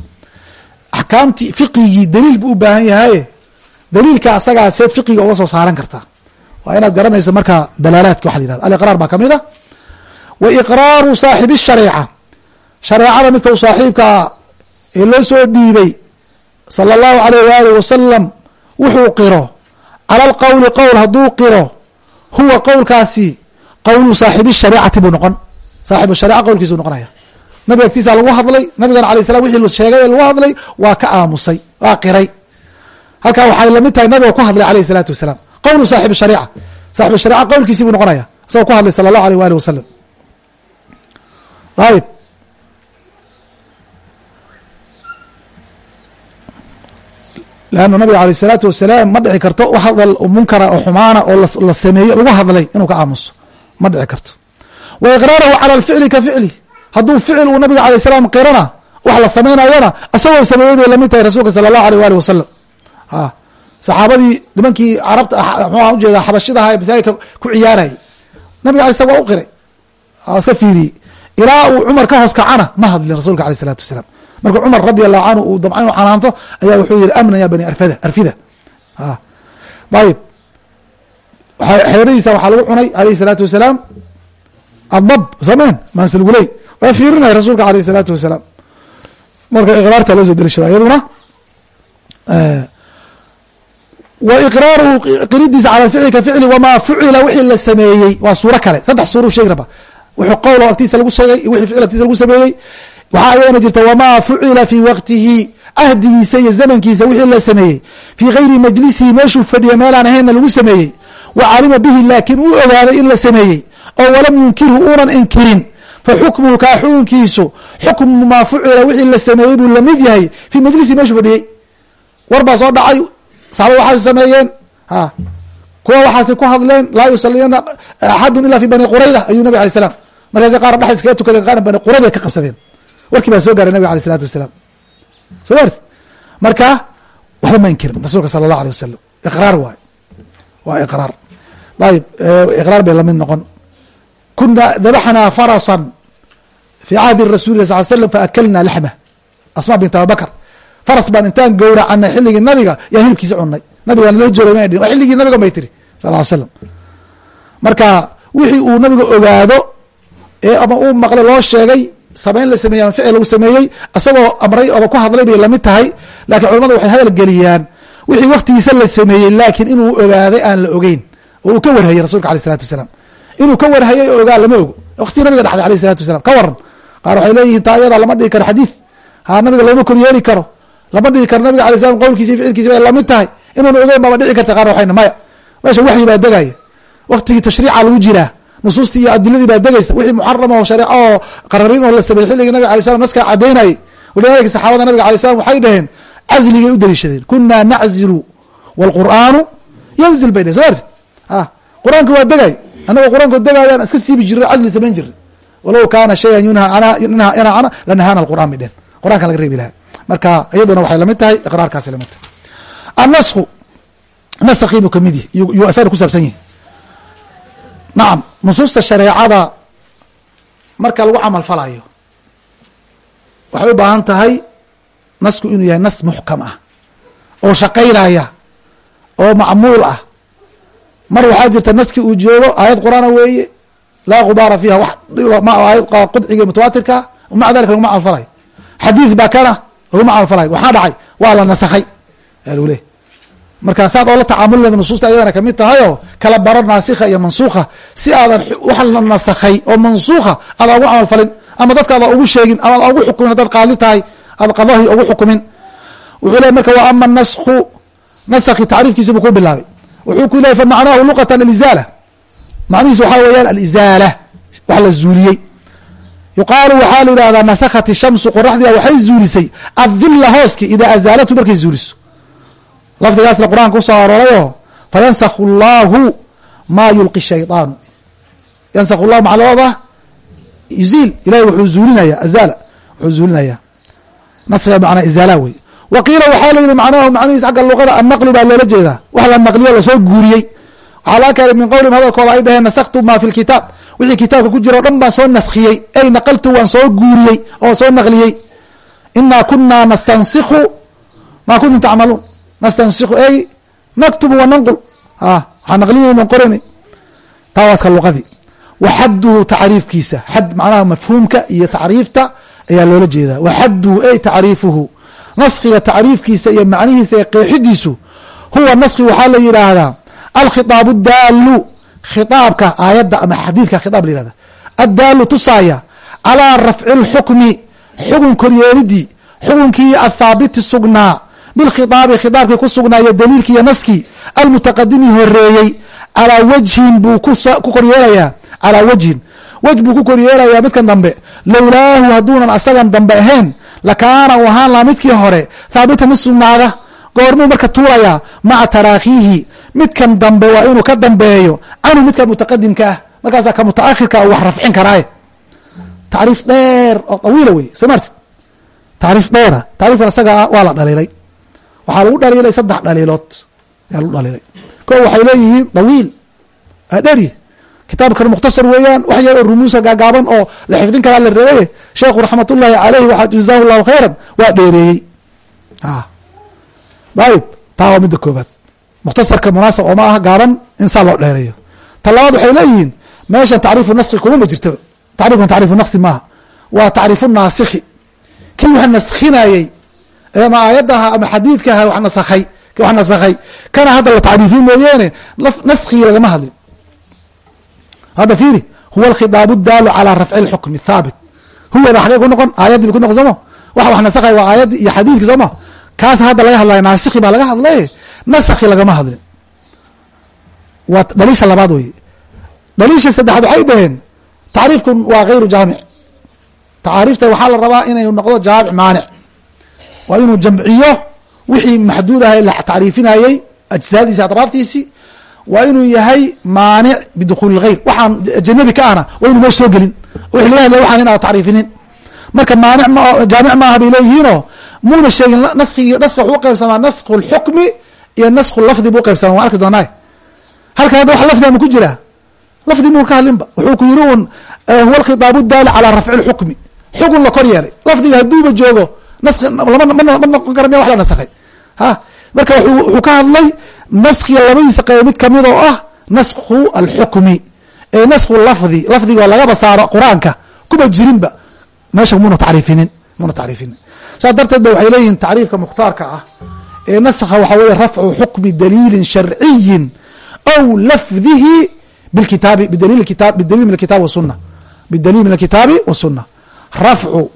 Axkaamtii fiqigii daliil buu u baahan yahaye daliilka asagaa seed fiqiga uga soo saaran kartaa waa inaad garanayso marka dalaalaadka waxa la yihahdo aliqraar baa ka mid a wa iqraaru saaxibi shareeca shareecada midka u saaxiibkaa ee loo soo dhiibay sala allahu alayh waalih wasalam wuxuu qiro cala alqowli qowl hadduu qiro huwa qowlkaasi qowlu saaxibi shareecati buu noqon saaxibu shareeca qowlkiisuu noqonaya nabiga agtiisa lagu hadlay nabigana alay salam wixii sheegay ee lagu hadlay waa ka aamusay waa qiray halkaa waxay la mid tahay nabiga ku hadlay alayh isalaatu wasalaam qowlu saaxibi shareeca saaxibu shareeca qowlkiisii buu noqonaya isagoo ku hadlay sala allahu alيh waalih wasalam ayib leanna nabiga aleyh isalaatu wasalaam ma dhici karto wax hadal munkara oo xumaana oo la sameeyo lagu hadlay inuu ka aamuso ma dhici karto wa iqraarahu cala alficli ka ficli hadduu ficil uu nabiga alay salaam qirana wax la samaynayona isagoo sameeyey bay la mid tahay rasuulka sala allahu alيh waalih wasalam saxaabadii nimankii carabta mxua ujeeda xabashidaha ee masaajidka ku ciyaarayay nabiga alay slam waa u qiray iska fiiriyey ilaa uu cumar ka hoos kacana ma hadlin rasulka aleyh isalatu wasalaam. Marka cumar radi allahu canhu uu damca inu canaanto ayaa wuxuu yihi amna ya bani arfada arfida. Ayib xeeradiisa waxaa lagu cunay aleyh salaatu wasalaam adab sameen maansalguley waa fiirinaya rasuulka aleyh salaatu wasalaam. Marka iqraarta loo soo delishada iyaduna wa iqraaruhu qiridiisa cala ficli ka ficli wamaa fucila wixii la sameeyey. Waa suuro kale saddex suuru sheegi raba wuxuu qowl agtiisa lagu sheegay wixii ficil agtiisa lagu sameeyey. Waxaa ayadana jirta wamaa fucila fii waqtihi? Cahdigiisa iyo zamankiisa wixii la sameeyey. Fii gayri majlisihi meeshuu fadhiyo meelaan ahaynna lagu sameeyey. Wa calima bihi laakiin uu ogaaday in la sameeyey. Oo walam yunkirhu uunan inkirin. Fa xukmuhu kaa xukunkiisu xukmu maa fucila wixii la sameeyey buu la mid yahay. Fii majlisi meeshuu fadhiyey. War baa soo dhacay saxaba waxaas sameeyeen. Kuwa waxaasay ku hadleen laa yusaliyana axadun ila fi bani qurayda ayuu nabig alay slam markaas qaar dhex iskaga tukadeen qaarna bani qurayda ka qabsadeen. Warkii baa soo gaaray nabig alay isalatu wasalaam. Soo maarti marka waxba ma inkirin. Rasuulka sala allah alay wasalam iqraar waay. Waa iqraar. Ayib iqraar bay la mid noqon. Kuna dabaxnaa farasan fi cahdi rasuli lah sal slam faakalna laxma. Asma bint abibakr faras baan intaan gowracanay xilligii nabiga yaan hilibkiisa cunay nabigaan loo waa xilligii nabiga bay tiri. Sal ly slam marka wixii uu nabiga ogaado ama uu maqlay loo sheegay samayn la sameeyey ama ficil lagu sameeyey isagoo amray oba ku hadlay bay la mid tahay lakiin culamada waxay hadal geliyaan wixii waktigiisa la sameeyey laakiin inuu ogaaday aan la ogeyn. Oo uu ka warhayey rasulka aleh isalatu wasalaam. Inuu ka warhayey oo ogaa lama ogo. Waktigii nabiga dhexday aleh isalatu wasalam ka waran qaar waxay leeyihiin taa ayadaa lama dhigi karo xadiid ha nabiga looma koryeeli karo. Lama dhigi karo nabiga alay slam qowlkiisa iyo ficilkiisa bay la mid tahay. Inuuna ogeyn baaba dhici karta qaar waxayna maya. Meesha waxyi baa degaya. Waktigii tashriica lagu jiraa nusuustii iyo adiladii baa degaysa. Wixii muxarama oo shareeco oo qararin oo la sameeyey xilligii nabig alay slam naskaa cadaynayay walidalika saxaabada nabiga alay slam waxay dhaheen casligay u daliishadeen. Kunaa naczilu wاlqur'aanu yanzil bay dhehen so marti qur'aanka waa degay. Annagoo qur'aanka degaayaan iska siibi jirnay casli samayn jirnay walow kaana shayan yunha ana lanahaana alqur'an bay dhehen qur'anka laga reebi lahaa. Marka iyaduna waxay la mid tahay iqraarkaasay la mid tahay. Annasku naskii buu ka mid yahi yuu asagana ku saabsan yahi nacam nusuusta shareecada marka lagu camal falayo waxay u baahan tahay nasku inuu yahay nas muxkam ah oo shaqaynaya oo macmuul ah. Mar waxaa jirta naski uu joogo aayad qur'aana weeye laa gubaara fiiha wax aayad qudciga mutawaatirka maca dalika laguma camal falayo xadiid baa kana laguma camal falayo waxaa dhacay waa la nasakhay. Yaa lagu lehy marka saad oo la tacaamulleeda nusuusta ayadana ka mid tahayoo kala baro naasikha iyo mansuukha. Si aadan wax la nasakhay oo mansuukha aadan ugu camal falin ama dadka adan ugu sheegin ama adan ugu xukumin haddaad qaali tahay aad qadahi ugu xukumin. Wuxuu lehy marka wa ama nasku nasakhi tacriifkiisi buu ku bilaabay. Wuxuu ku lehay famacnaahu luqatan alizaala. Macnihiis waxaa weeyaan alizaala wax la zuuliyey. Yuqaalu waxaa la yidhahdaa nasakhat ishamsu qoraxdiia waxay zuulisay. Adilla hooski idaa azaalatu markay zuuliso lafdigaasna qur'aanka u soo aroorayoo fayansakhu llahu maa yulqi shayطaanu yansakhu llahu maxaa looda yuziil ilahay wuxuu zuulinaya azaala wuxuu zuulinaya naskiga macnaa izaala wey wa waxaa la yihi macnahu macnihiis xagga luqada annaqlu baa loola jeedaa. Wax la naqliyo la soo guuriyey. Waxaa laga keenay min qowlihim hadalkooda ay dhaheen nasaktu ma fi lkitaab wixii kitaabka ku jira o dhan baan soo naskiyey ay naqaltu waan soo guuriyey oo soo naqliyey. Inaa kunaa nastansikhu maa kuntum tacmaluun nastansikhu ey naktubu wa nanqul waxaa naqlinayna qoranay taa waaska luqadii wa xadduhu tacriifkiisa. Xad macnaha mafhuumka iyo tacriifta ayaa loola jeedaa. Wa xadduhu ey tacriifuhu. Naskiga tacriifkiisa iyo macnihiisa ee qeexidiisu huwa naski waxaa la yidhaahdaa alkhitaabu daalu khitaabka aayadda ama xadiidka khitaab la yihahda addaalu tusaaya calaa rafci اlxukmi xukun koryeelidii xukunkii athaabiti sugnaa bilkhitaabi khitaabkii ku sugnaayo daliilki iyo naskii almutaqadimi horeeyey calaa wajhin buu ku koryeelayaa calaa wajhin. Wej buu ku koryeelayaa midkan dambe. Lowlaahu hadduunan asagan dambe ahayn lakaana u ahaan laha midkii hore thaabitan mid sugnaada goormuu marka tuurayaa maca taraakiihi. Midkan dambe waa inuu ka dambeeyo canhu midkan mutaqadimka ah markaasaa ka mutaakhirka wax rafcin karaaye tacriif dheer oo tawiila wey soo marti tacriif dheera tacriifkan isaga waa la dhaliilay waxaa lagu dhaliilay saddex dhaliilood. Ayaa lagu dhaliilay. Ko waxay leeyihiin dawiil. Dheryi kitaabkan mukhtasar weeyaan wax yar oo rumuusa gaagaaban oo la xifdin karaa la reebay. Sheekhu raxmatullaahi caleyhi waxaa jazaahu llahu khayran waa dheereeyey. Dayib taa waa midda koobaad mukhtasarka munaasab oo ma aha gaaban in saa loo dheereeyo. Ta labaad waxay leeyihiin meeshan tacriifu naski kumama jirtaba tacriifkan tacriifu naksi maaha. Waa tacriifu naasikhi kii wax naskhinayey ama aayadaha ama xadiidkaha wax nasakhay wax nasakhay. Kana hadda la tacriifiy mooyeene naskigii lagama hadlin. Hadda fiiri huwa alkhitaabu daalu calaa rafci اlxukmi thaabit. Huwada xagee ku noqon aayaddii ba ku noqon sooma wax wax nasakhay waa aayaddii iyo xadiidki sooma kaas hadda laga hadlaya naasikhi baa laga hadlay? Naskhi lagama hadlin. Waa dhaliisha labaad wey daliisha saddexaad waxay dhaheen tacriifku waa gayru jaamic. Tacaariifta waxaa la rabaa inay noqdo jaamic maanic waa inuu jamciyo wixii maxduud ahay la tacriifinayey ajsaadiisi atraaftiisii waa inuu yahay maanic bidukhuuli hayr waxaan ajnabi ka ahna waa inu meesh soo gelin. Wix laga waxaan in tacriifinin. Marka maanic ma jaamic maaha bay leeyihiino muuna sheegin naskigi naska wuxuu qaybsamaa nasku lxukmi iyo nasku lafdi buu qaybsamaa waan arki doonaa. Halkan hadda wax lafdi ama ku jira? Lafdi muun ka hadlinba. Wuxuu ku yiri un eh, huwa alkhitaabu daali calaa rafci lxukmi xukun la kor yeelay. Lafdiga hadduuba joogo ma noqon kara miya wax la nasakhay. Ha? Marka wuxuu ka hadlay naskiga labadiisa qayb mid ka mid oo ah nasku alxukmi ee nasku lafdi lafdigo lagaba saaro qur'aanka. Kuba jirinba. Meesha muna tariifinin muna tacriifinin. Saas darteed ba waxay leeyihiin tacriifka mukhtaarka ah ee naskha waxaa weye rafcu xukmi daliilin sharciyin aw lafdihi bikitaabi bidaliil min alkitabi wasuna bidaliil min alkitaabi wasuna rafcu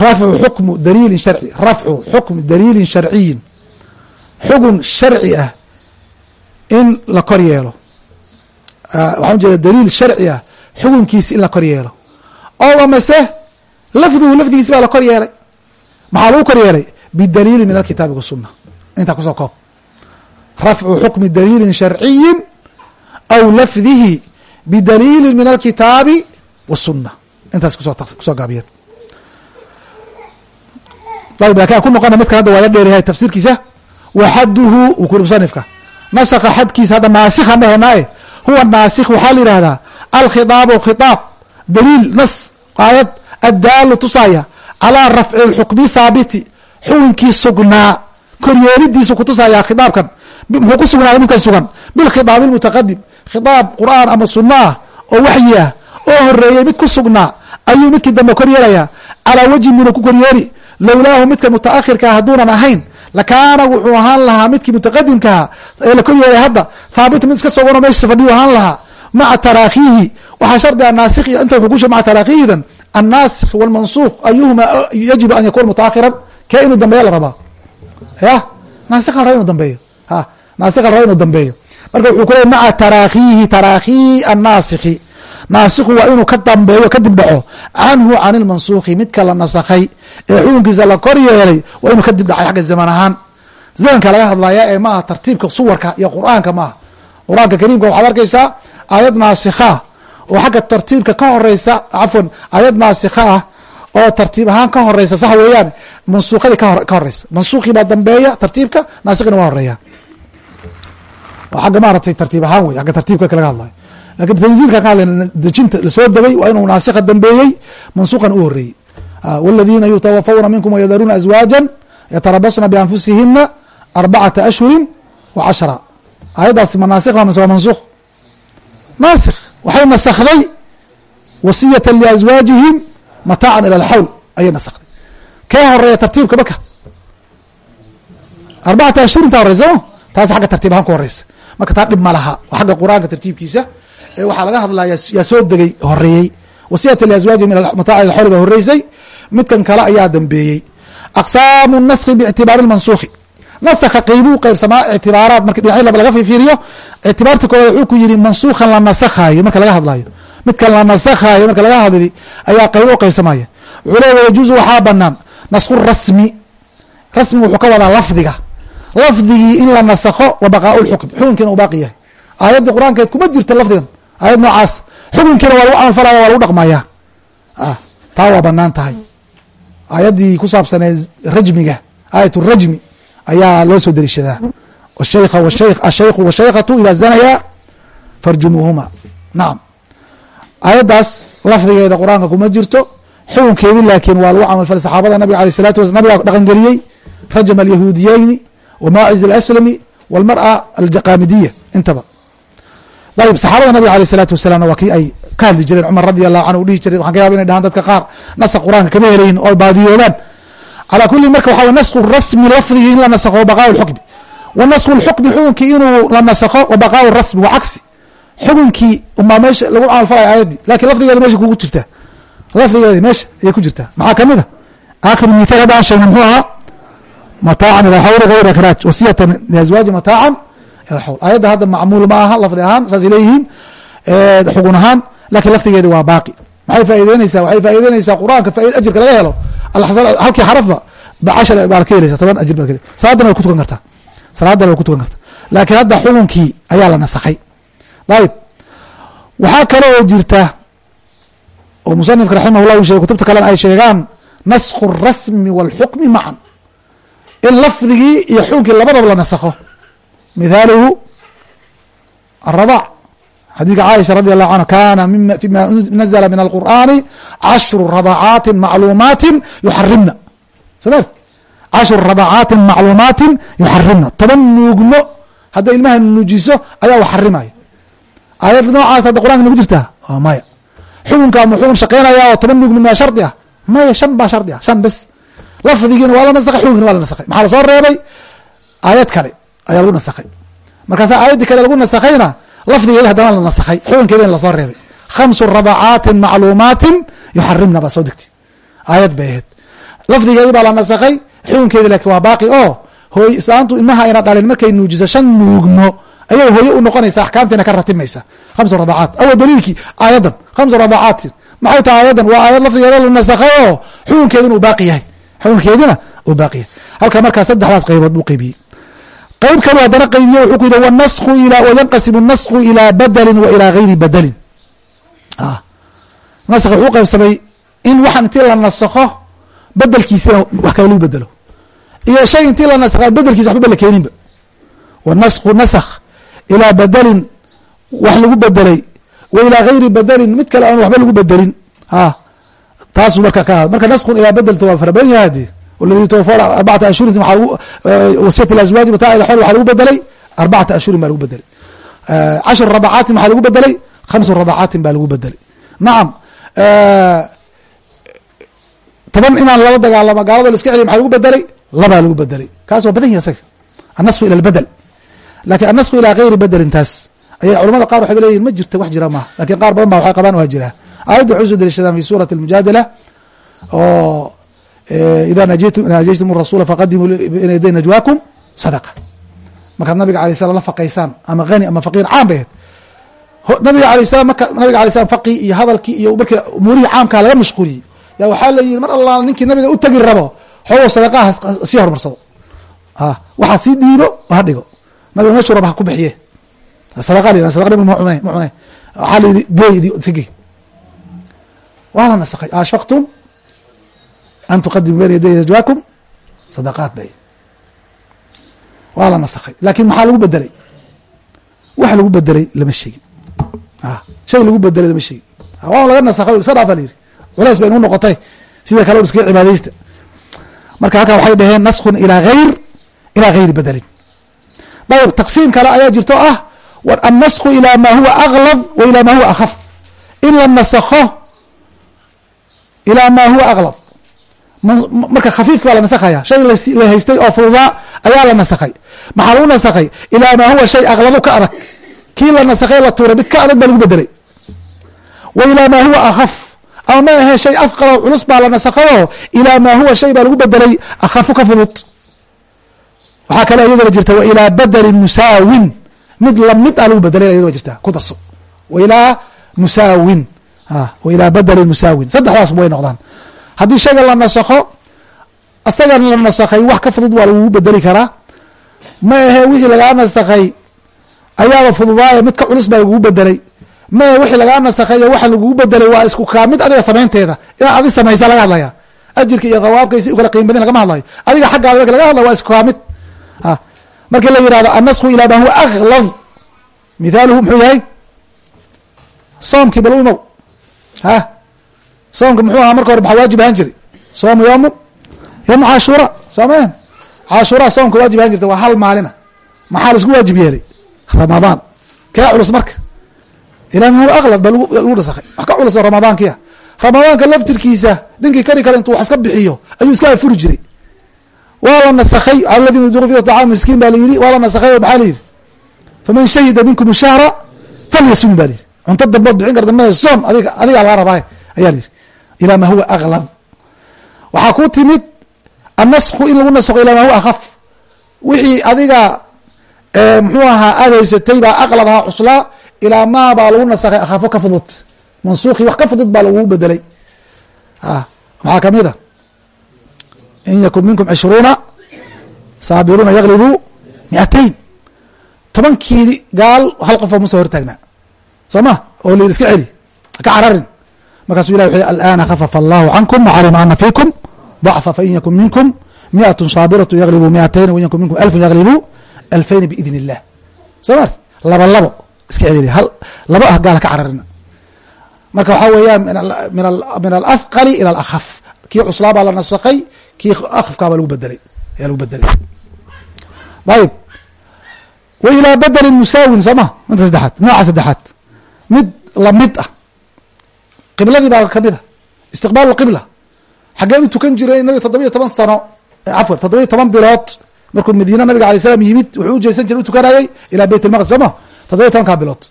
rafcu xukmu daliilin sharci rafcu xukmi daliilin sharciyin xugun sharci ah in la kor yeelo waxaan ujeeda daliil sharci ah xukunkiisi in la kor yeelo oo amase lafduhu lafdigiisi baa la kor yeelay maxaa lagu kor yeelay bidaliili min alkitaabi wasuna intaa ku soo koob rafcu xukmi daliilin sharciyin aw lafdihi bidaliili min alkitaabi wasuna intaas ku soo gaabiyeen laakiin ku noqona midkan hadda waa ya dheeryahay tafsiirkiisa. Wa xaduhu uu kuri musanifka nasaka xadkiisa hadda naasikha mahenaaye huwa naasikh waxaa la yihahdaa alkhitaabu khitaab daliil nas aayad addaalu tusaaya calaa rafci lxukmi thaabiti xukunkii sugnaa koryeelidiisu kutusaya khitaabkan. Muxuu ku sugnaaday midkan sugan? Bilkhitaabi lmutaqadim khitaab qur'aan ama sunno ah oo waxyi ah oo horeeyey mid ku sugnaa ayuu midkii dambe koryeelaya calaa wajhi muna ku koryeeli lowlaahu midka mutaakhirkaa hadduunan ahayn lakaana wuxuu ahaan lahaa midkii mutaqadimkaha ee la koryeelay hadda thaabita mid iska sogono meesha fadhiyu ahaan lahaa maca taraakiihi waxaa shardi a inta wuxuu ku maca taraakiihidan annaasikh walmansuuq ayuhuma yajibu an yakuna mutaakhiran kee inuu dambeeya la rabaa ya naasikha raba inu dambeeyo ha naasikha raba inuu dambeeyo marka wuxuu ku maca taraakiihi taraakii annaasikhi naasikhu waa inuu ka dambeeyo kadib dhaco canhu can ilmansuukhi midka la nasakhay ee xukunkiisa la kor yeelay waa inuu kadib dhacay xagga zaman ahaan. Zamanka laga hadlaya ee maaha tartiibka suwarka iyo qur'aanka maaha. Qur'aanka kariimka waxaad arkaysaa aayad naasikha oo xagga tartiibka ka horeysa cafwan aayad naasikha ah oo tartiib ahaan ka horeysa sax weeyaan mansuukhadii ka horeysa. Mansuukhii baa dambeeya tartiibka naasikhina waa horreeya agga maaragtay tartiib ahaan wey agga tartiibka laga hadlayo laakiin tanziilka ka hadlayna dejinta la soo degay waa inuu naasikha dambeeyey mansuuqan u horeeyey wاladiina yutawafawna minkum wayadaruuna azwaaja yatarabasna bianfusihina arbacata ashhuri wa cashra. Aayaddaasi ma naasikh ba mise waa mansuukh. Naasikh waxay nasakday wasiyata liazwaajihim mataacan ila alxawl ayay nasakday kee horreeya tartiibka marka arbacata ashhur intaa horeysa taas xagga tartiib ahaan ku horeysa marka taa dhib ma laha xagga qur'aanka tartiibkiisa ee waxaa laga hadlaya yaa soo degay horeeyey wasiyata liazwaajihim mataacan ila alxawl baa horeysay midkan kale ayaa dambeeyey. Aqsaamu naskhi biictibaari lmansuukhi nasakha qeybuu qaybsamaa ictibaaraad marki dhinacyo laba laga fiiriyo ictibaarta koowaad wuxuu ku yihi mansuukhan la nasakhayo marka laga hadlayo midkan la nasakhayo marka laga hadli ayaa qaybo u qaybsamaya wuxuu leeya yajuuzu waxaa banaan nasku rasmi. Rasmi wuxuu ka wadaa lafdiga. Lafdigii in la nasakho wa baqaau lxukm xukunkiina uu baaqi yahay. Aayadda qur'aankeed kuma jirta lafdigan aayad noocaas. Xukunkiina waa lagu camalfalaya waa lagu dhaqmaya. Taa waa bannaan tahay. Aayaddii ku saabsanee rajmiga aayat rajmi ayaa loo soo deliishadaa shaykha ashaykhu washaykatu idaa zanaya farjumuuhuma. Nacam aayaddaas lafdigeeda qur'aanka kuma jirto. Xukunkeedii laakiin waa lagu camalfalay saxaabada nabiga alay salatu wasla nabigaa dhaqangeliyey. Rajma alyahudiyeyni wamaciz alaslami walmara aljaqamidiya intaba ayb saxaabada nabiga aleyh isalaatu wasalaamna waa kii ay ka hadli jireen cumar radi allahu canhu dhihi jiray waxan ka yaba inay dhahaan dadka qaar nask qur'aanka kama helayin oo baadiyoobaan calaa kulli marka waxa nasku rasmi lafdigii in la nasakho wa baqaau lxukmi wa nasku lxukmi xukunkii inuu la nasakho wa baqaau rasmi waa cagsi xukunkii umaa meesha lagu camalfalaya aayaddii laakiin lafdigeeda meesha kugu jirtaa lafdigeedi meesha ayay ku jirtaa maxaa ka mid a aakhiru mithaal hadda aan sheegna muxuu ahaa mataacan ila xawli gayr ikhraaj wasiyatan liazwaaji mataacan ila xawl aayadda hadda macmuul ma aha lafdi ahaan saasay leeyihiin xugun ahaan lakin laftigeedi waa baaqi maxay faa'ideyneysaa waxay faa'ideyneysaa qur-aanka ajirka laga helo halkii xarafba bacashar baad ka helaysa toban ajir baad ka helaysa salaadana way ku tukan kartaa salaadana way ku tukan kartaa laakiin hadda xukunkii ayaa la nasakhay ayib waxaa kale oo jirta oo musanifka raximah llah u shegey kutubta kalena ay sheegaan naskhu الrasmi wاlxukmi macan in lafdigii iyo xukunkii labadaba la nasakho mithaaluhu الرضاع xadيثka cائشha رضي الله عنه kاna فيma نزل من القرآن عشhر رضعاaت معلومaaت يحarimna cashru radacaatin macluumaatin yuxarimna toban nuugmo hadday ilmaha nuujiso ayaa wax xarimaya aayad noocaas hadda qur'anka nagu jirtaa maya xukunka ma xukun shaqeynaya oo toban nuugmo maa shardi ah maya shan baa shardi ah shan bes lafdigiina waa la nasakay xukunkina waa la nasakay maxaa lasoo reebay aayad kale ayaa lagu nasakay markaasa aayaddii kale lagu nasakayna lafdigeeda haddana la nasakay xukunkeedina la soo reebay. Khamsu radacaatin macluumaatin yuxarimna baa soo degtay. Aayad bay ahayd. Lafdigeedii baa la nasakay xukunkeedi laakiin waa baaqi. Oo hooy islaantu ilmaha ayna dhalin markay nuujiso shan nuugmo ayay hooye u noqonaysa axkaamtiina ka ratimaysa khamsu radacaat awa daliilkii aayadan. Khamsu radacaatin maxay tahay aayadan? Waa aayad lafdigeeda la nasakhay oo xukunkeedina uu baaqi yahay. Xukunkeedina uu baaqi yahay. Halka markaa saddexdaas qaybood buu qeybiyey qeyb kalu haddana qaybiye wuxuu ku wanasku wayanqasimu nasku ilaa badelin wa ilaa gayri badelin nask wuxuu qaybsamay in waxaan intii la nasakho bedelkiisina wax kale lagu bedelo. Iyo shay intii la naskha bedelkiisa waxbaba la keeninba. Wanasku naskh ilaa badelin wax lagu bedelay. Wa ilaa gayri badelin mid kale aan waxba lagu bedelin. A taasuu marka ka marka naskun ilaa bedelta waa fara yahay de wladii twafa arbacata ashhurin wasiyat aswaaji mataaida xol waxaa lagu bedelay arbacata ashhurin baa lagu bedelay cashru radacaatin waxaa lagu bedelay khamsu radacaatin baa lagu bedelay nacam toban inaan lala dagaalamo gaalado la iska celiy maxaa lagu bedelay labaa lagu bedelay kaas waa badan yahi isaga annasku ila albedel laakiin annasku ilaa gayri bedelin taas ayay culamada qaar waxay leyihin ma jirta wax jira maaha laakiin qaar badan ba waxay qabaan waa jiraa aayadda waxay u soo daliishadaan fi suurati almujaadala oo ida najaytum rasula faqadimuu bayna yaday najwaakum sadaqa markaad nabiga alay slam la faqaysaan ama hani ama faqiir caan bay ahayd nabiga alay salam marka nabiga alay slam faqi iyo hadalkii iyo markii umuurihii caamkaa laga mashquuliyey ya waxaa la yihi mar allaala ninkii nabiga u tegi rabo xoogo sadaqaha sii horumarsado waxaa sii dhiibo ha dhigo nabiga meeshuu raba ha ku bixiye sadaqa la sadaqa nabiga ma cune ma cune waxaa la yihi geedi sige waa la nasakay ashfaqtum an tuqadimu bayna yaday najwaakum sadaqaat bay waa la nasakhay laakiin maxaa lagu bedelay wax lagu bedelay lama sheegin shay lagu bedelay lama sheegin waa laga nasakhay iska dhaafa la yihi culays bay nu noqotay sida kale iskaga cibaadaysta marka halkan waxay dhaheen naskun ilaa hayr ilaa gayri bedelin dayb taqsiim kale ayaa jirto ah annasku ilaa ma huwa aklad wa ilaa ma huwa akhaf in la nasakho ilaa ma huwa aklad marka khafiifki baa la nasakhaya shay la haystay oo fududaa ayaa la nasakhay. Maxaa lagu nasakhay? Ilaa maa huwa shay akladu ka adag kii la nasakhay la tuuray mid ka adag baa lagu bedelay wa ilaa maa huwa akhaf. Ama ma ahe shay afqalo culus baa la nasakhayo ilaa maa huwa shay baa lagu bedelay akhafu ka fudud. Waxaa kale iyadana jirta wa ilaa badelin musaawin. Mid la mid a lagu bedelay iyadana jirta ku darso. Wa ilaa musaawin. Wa ilaa badelin musaawin. Saddexdaas way noqdaan haddii shayga la nasakho asagan la nasakhay wax ka fudud waa lagugu bedeli karaa. Ma ahe wixii lagaa nasakhay ayaaba fududaayo mid ka culus baa lagugu bedelay ma ahe wixii lagaa nasakhay waxa lagugu bedelay waa isku kaa adiga samaynteeda. Inaad adi samaysa laga hadlaya ajirka iyo thawaabkay si u kala qiim badin lagama hadlayo. Adiga xaggaada marka laga hadlayo waa isku kaa mid. Markii la yihahdo annasku ilaa ma huwa aklad mithaaluhu muxuu yahay? Soomkii bal ha soomka muxuu ahaa marka hore maxaa waajib ahaan jiray. Soomu yoomu yoomu caashura soomeen. Caashura soomka waajib ahaan jirta waa hal maalina. Maxaa la isku waajib yeelay? Ramadaan. Kee culus marka? Ilaa ma huwa aklad ba lagu dhasakay wax ka culus oo ramadaankiia ramadaanka laftirkiisa ninkii kari kale intuu wax iska bixiyo ayuu iska afuri jiray. Waa la nasakhay aladiina yuduqu fi طacaam miskiin baa la yihi waa la nasakhay o maxaa la yihi faman shahida minkum shahra falyasum ba la yihi cunto dambood bixin karta ma soom adiga adigaa laga rabaa ayaa la yihi ilaa ma huwa aklad waxaa ku timid annasku in lagu nasakho ilaa ma huwa akhaf wixii adiga muxuu ahaa aad haysatay baa aklad ahaa cuslaa ilaa maa baa lagu nasakhay akhafo ka fudud mansuuki wax ka fudud baa lagu bedelay maxaa ka mid a in yakun minkum cishruuna saabiruuna yaglibu miatayn tobankii gaal hal qofoo musa hortaagnaa soo ma oo la iska celi ka cararin markaasuu ilah wuxuu alana khafafa allahu cankum wacalima ana fiikum dacfa fain yakun minkum miatun saabiratu yaglibu miatayni wain yakun minkum alfun yaglibu alfayni biidn illah soo maart laba labo. Iska celili hal labo ah gaala ka cararina. Marka waxaa weeyaan min alafqali ila alakhaf kii cuslaabaa la nasakay kii akhafkaabaa lagu bedelay ayaa lagu bedelay ayib wa ilaa musaawin soo ma? Minta saddexaad nooca saddexaad. Mid la mid ah qibladii baa ka mid a istiqbaal qibla. Xageed u tukan jiray nabiga toddobiyo toban sano cafwan toddobiyo toban bilood markuu madiina nabiga alay slam yimid wuxuu u jeesan jiray u tukanayay ilaa beyt ilmaqdis soo ma toddobiyo tobankaa bilood.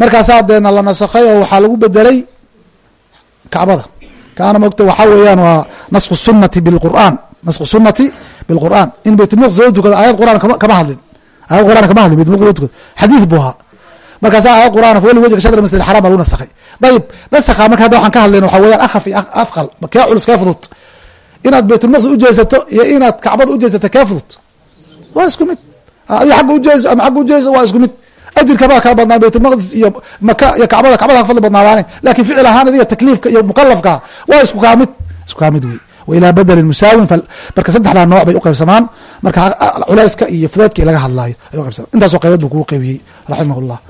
Markaasaa deena la nasakhay oo waxaa lagu bedelay kacbada. Kaana mogta waxaa weeyaan waa nasku sunati bilqur'aan nasku sunati bilqur'aan in baytulmaqdis loo tukado aayad qur'aan kama hadlin. Aayad qur'aan kama hadlin baytulmaqdis loo tukado. Xadiid buu ahaa. Markaasaa aayad qur'aan weli wejga shadr masjid xaram baa lagu nasakhay dayib nasakha marka hadda waxaan ka hadlayna waxaa weeyaan akhaf iyo afqal kee culus kee fudud? Inaad baytulmaqdis ujeesato iyo inaad kacbada ujeesato kee fudud? Waa isku mid. Adi agga ujeeso ama agga ujeeso waa isku mid. Ajirka baa kala badnaa baytulmaqdis iyo maka iyo kacbada kacbada ka fadli badnaadaane laakiin ficil ahaan adiga takliifka iyo mukalafka waa isku kaa mid. Isku kaa mid wey wa ilaa bedelin musaawin marka saddexdaa nooc bay uqaybsamaan marka culeyska iyo fudeedka laga hadlaayo ay uqaybsamaan intaasoo qaybood buu kugu qaybiyey raximah llah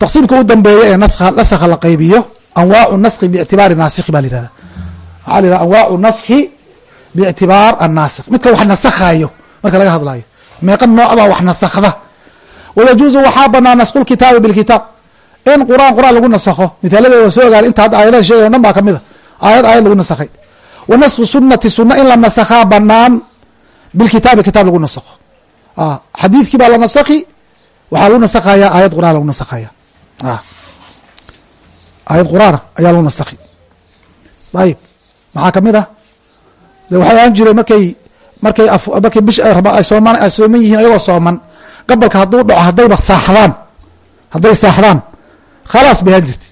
taqsiimka u dambeeya ee nasakha la qaybiyo anwaacu naski biictibaari naasikhi ba la yihahda waxaa la yihahda anwaacu naskhi biictibaar anaasikh midka wax nasakhayo marka laga hadlaayo. Meeqa nooc baa wax nasakhda. Wayajuuzu waxaa banaa nasku lkitaabi bilkitaab in qur'aan qur'aan lagu nasakho mithaaladee waa soo ogaana inta hadda aayadaha sheegay o dhan baa ka mid a. Aayad aayad lagu nasakhay. Wa nasku sunati suna in la nasakhaa banaan bilkitaabi kitaab lagu nasakho. Xadiidkii baa la nasakhi waxaa lagu nasakhaya aayad qur'aan lagu nasakhaya aayad qur'aana ayaa lagu nasakhi. Ayib maxaa ka mid ah? De waxay ahaan jiray markay markay markay bish ay ay sooman yihiin ayagoo sooman gabalka hadduu dhaco haddayba saaxdaan. Hadday saaxdaan. Khalaas bay ahaan jirti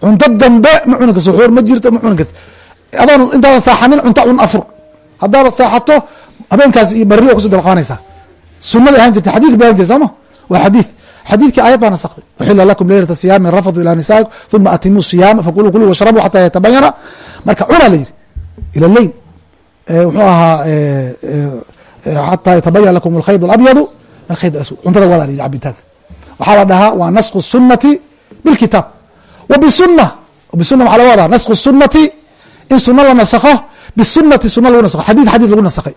cunto dambe ma cuni suxuur ma jirto ma cuni adoon intaadan saaxanin cunto cun afur. Haddaad saaxato habeenkaas iyo barri kuso daba qabanaysaa sunaday ahaan jirta xadidki bay ahan jirta sooma waa xadiid xadiidkii aayad baa nasakday uxila lakum leylata siyaami rafadu ilaa nisaa'ikum uma atimuu siyaama fakuluu kuluu washrabuu xataa yatabayana marka cunaa la yidhi ila leyl muxuu ahaa xataa yatabayan lakum alkhayd alabyadu alkhayd aswad cuntada wadaa la yidhi cabitaanka. Waxaa la dhahaa waa nasku sunati bilkitaab wa bisuna bisuna waxaa laga wadaa nasku sunati in suna la nasakho bisunati suna lagu nasakho xadid xadid lagu nasakhay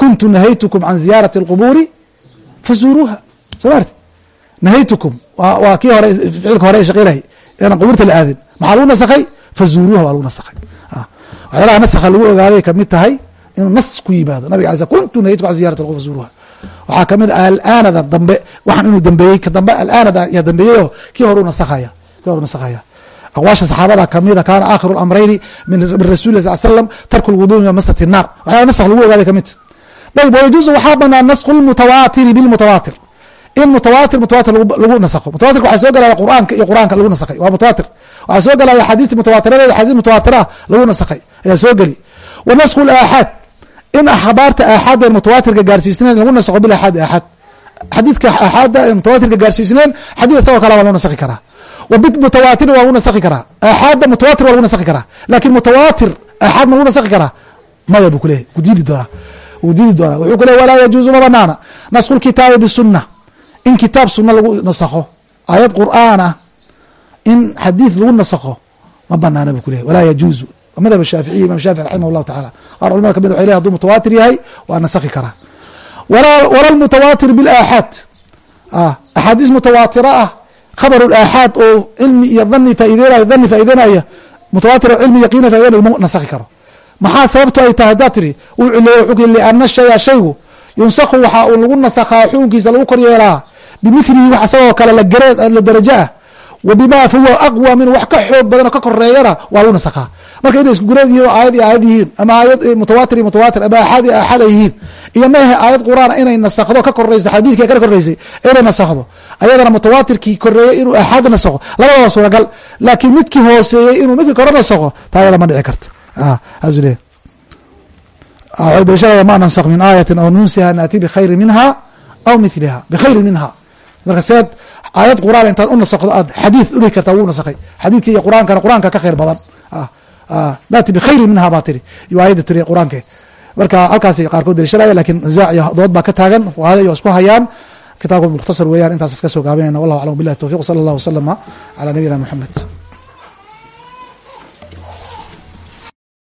kuntu nahaytukum can ziyaarati اlqubuuri fazuuruuha soo maarti nahaytukum waa kii hore ficilka hore shaqeylahay inaan qubuurta la aadin maxaa lagu nasakhay fazuuruuha waa lagu nasakhay waxyaalaha nasakha lagu ogaaday ka mid tahay inuu nas ku yimaado nabiga alai kuntu nahaytukum an ziyarati lqubur fazuuruha waxaa ka mid ah alaanada dambe waxaan inuu dambeeyey ka dambe alaanada ayaa dambeeyeyoo kii hore nasakhaya kii hore nasakhaya aqwaasha saxaabada kamida kaana aakhiru lamrayni min rasuli sal slam tarku lwuduu min masati naar waxyaala nasakh lagu ogaaday ka mid tayib wayajuusu waxaa banaan nasku lmutawaatiri bilmutawaatir in mutawaatir mutawaatir lagu nasakho. Mutawatirka waxaa soo galaya qur'aanka iyo qur'aanka lagu nasakhay. Waa mutawaatir. Waxaa soo galaya axaadiistii mutawaatiradeeda xadiis mutawaatir ah lagu nasakhay. Ayaa soo geli. Wa nasku laaxaad in akhbaarta aaxaadda mutawaatirka gaarsiisneen lagu nasakho bil aaxaad aaxaad xadiidka aaxaadda ee mutawaatirka gaarsiisneen xadiid isagoo kale waa lagu nasakhi karaa. Wa bid mutawaatir waa lagu nasakhi karaa. Aaxaadda mutawaatir waa lagu nasakhi karaa. Lakin mutawaatir aaxaad ma lagu nasakhi karaa. Maya buu kuleeyahy wuu diidi doonaa. Wuu diidi doonaa. Wuxuu ku leey walaa yajuuzu ma banaana nasku lkitaabi bisuna in kitaab suna lagu nasakho aayad qur'aan ah in xadiid lagu nasakho ma banaana buu kuleyahy walaa yajuuzu. Madhab shaaficiy imam shaafici raximah llahu tacala qaar culamada ka mid waxay lehy haduu mutawaatir yahay waa nasakhi karaa wala lmutawaatir bilaaxaad axaadiis mutawaatira ah khabaru laaxaad oo cilmi iyo dhani faaideynayo dhani faa'ideynaya mutawaatir cilmi yaqiina faa'ideynaya ma nasakhi karo. Maxaa sababto ay tahay? Haddaad tiri uu cileeyo xukmi liana shaya shaygu yunsakhu waxaa uu lagu nasakhaa xukunkiisa lagu kor yeelaa bimilihi wax isagoo kale la darajo ah wa bima fahuwa aqwa min wax ka xoog badan oo ka koreeyana waa lagu nasakhaa marka inay isku gureed yihiin aayad iyo aayad yihiin ama aayad mutawaatir iyo mutawaatir ama aaxaad iyo aaxaad ay yihiin iyo maahe aayad qur'aan inay nasakdo ka koreysa xadiidka ka koreysay inay nasakdo ayadana mutawaatirkii koreeyey inuu axaad nasakho labadaba suuragal laakiin midkii hooseeyey inuu midkii kore nasakho taa ayada ma dhici karta saasuu leeyahy daliishadada ma nansakh min aayatin aw nunsiha naati bikhayri minha aw miliha bikhayri minha marka seed aayad qur'aan intaad u nasakdo aad xadiid udhigi kartaa wuu nasakhay xadiidki iyo qur'aankana qur'aanka ka khayr badan. Naati bikhayri minha baa tiri. Iyo aayadda tiri qur'aanke marka halkaas qaarkood daliishanaya laakiin nisaac iyo dood baa ka taagan fuqahada iyo isku hayaan. Kitaabku mukhtasar weeyaan intaas iska soo gaabanayna wallahu aclam billahi towfiq sala allah wasalama calaa nabiyina moxamed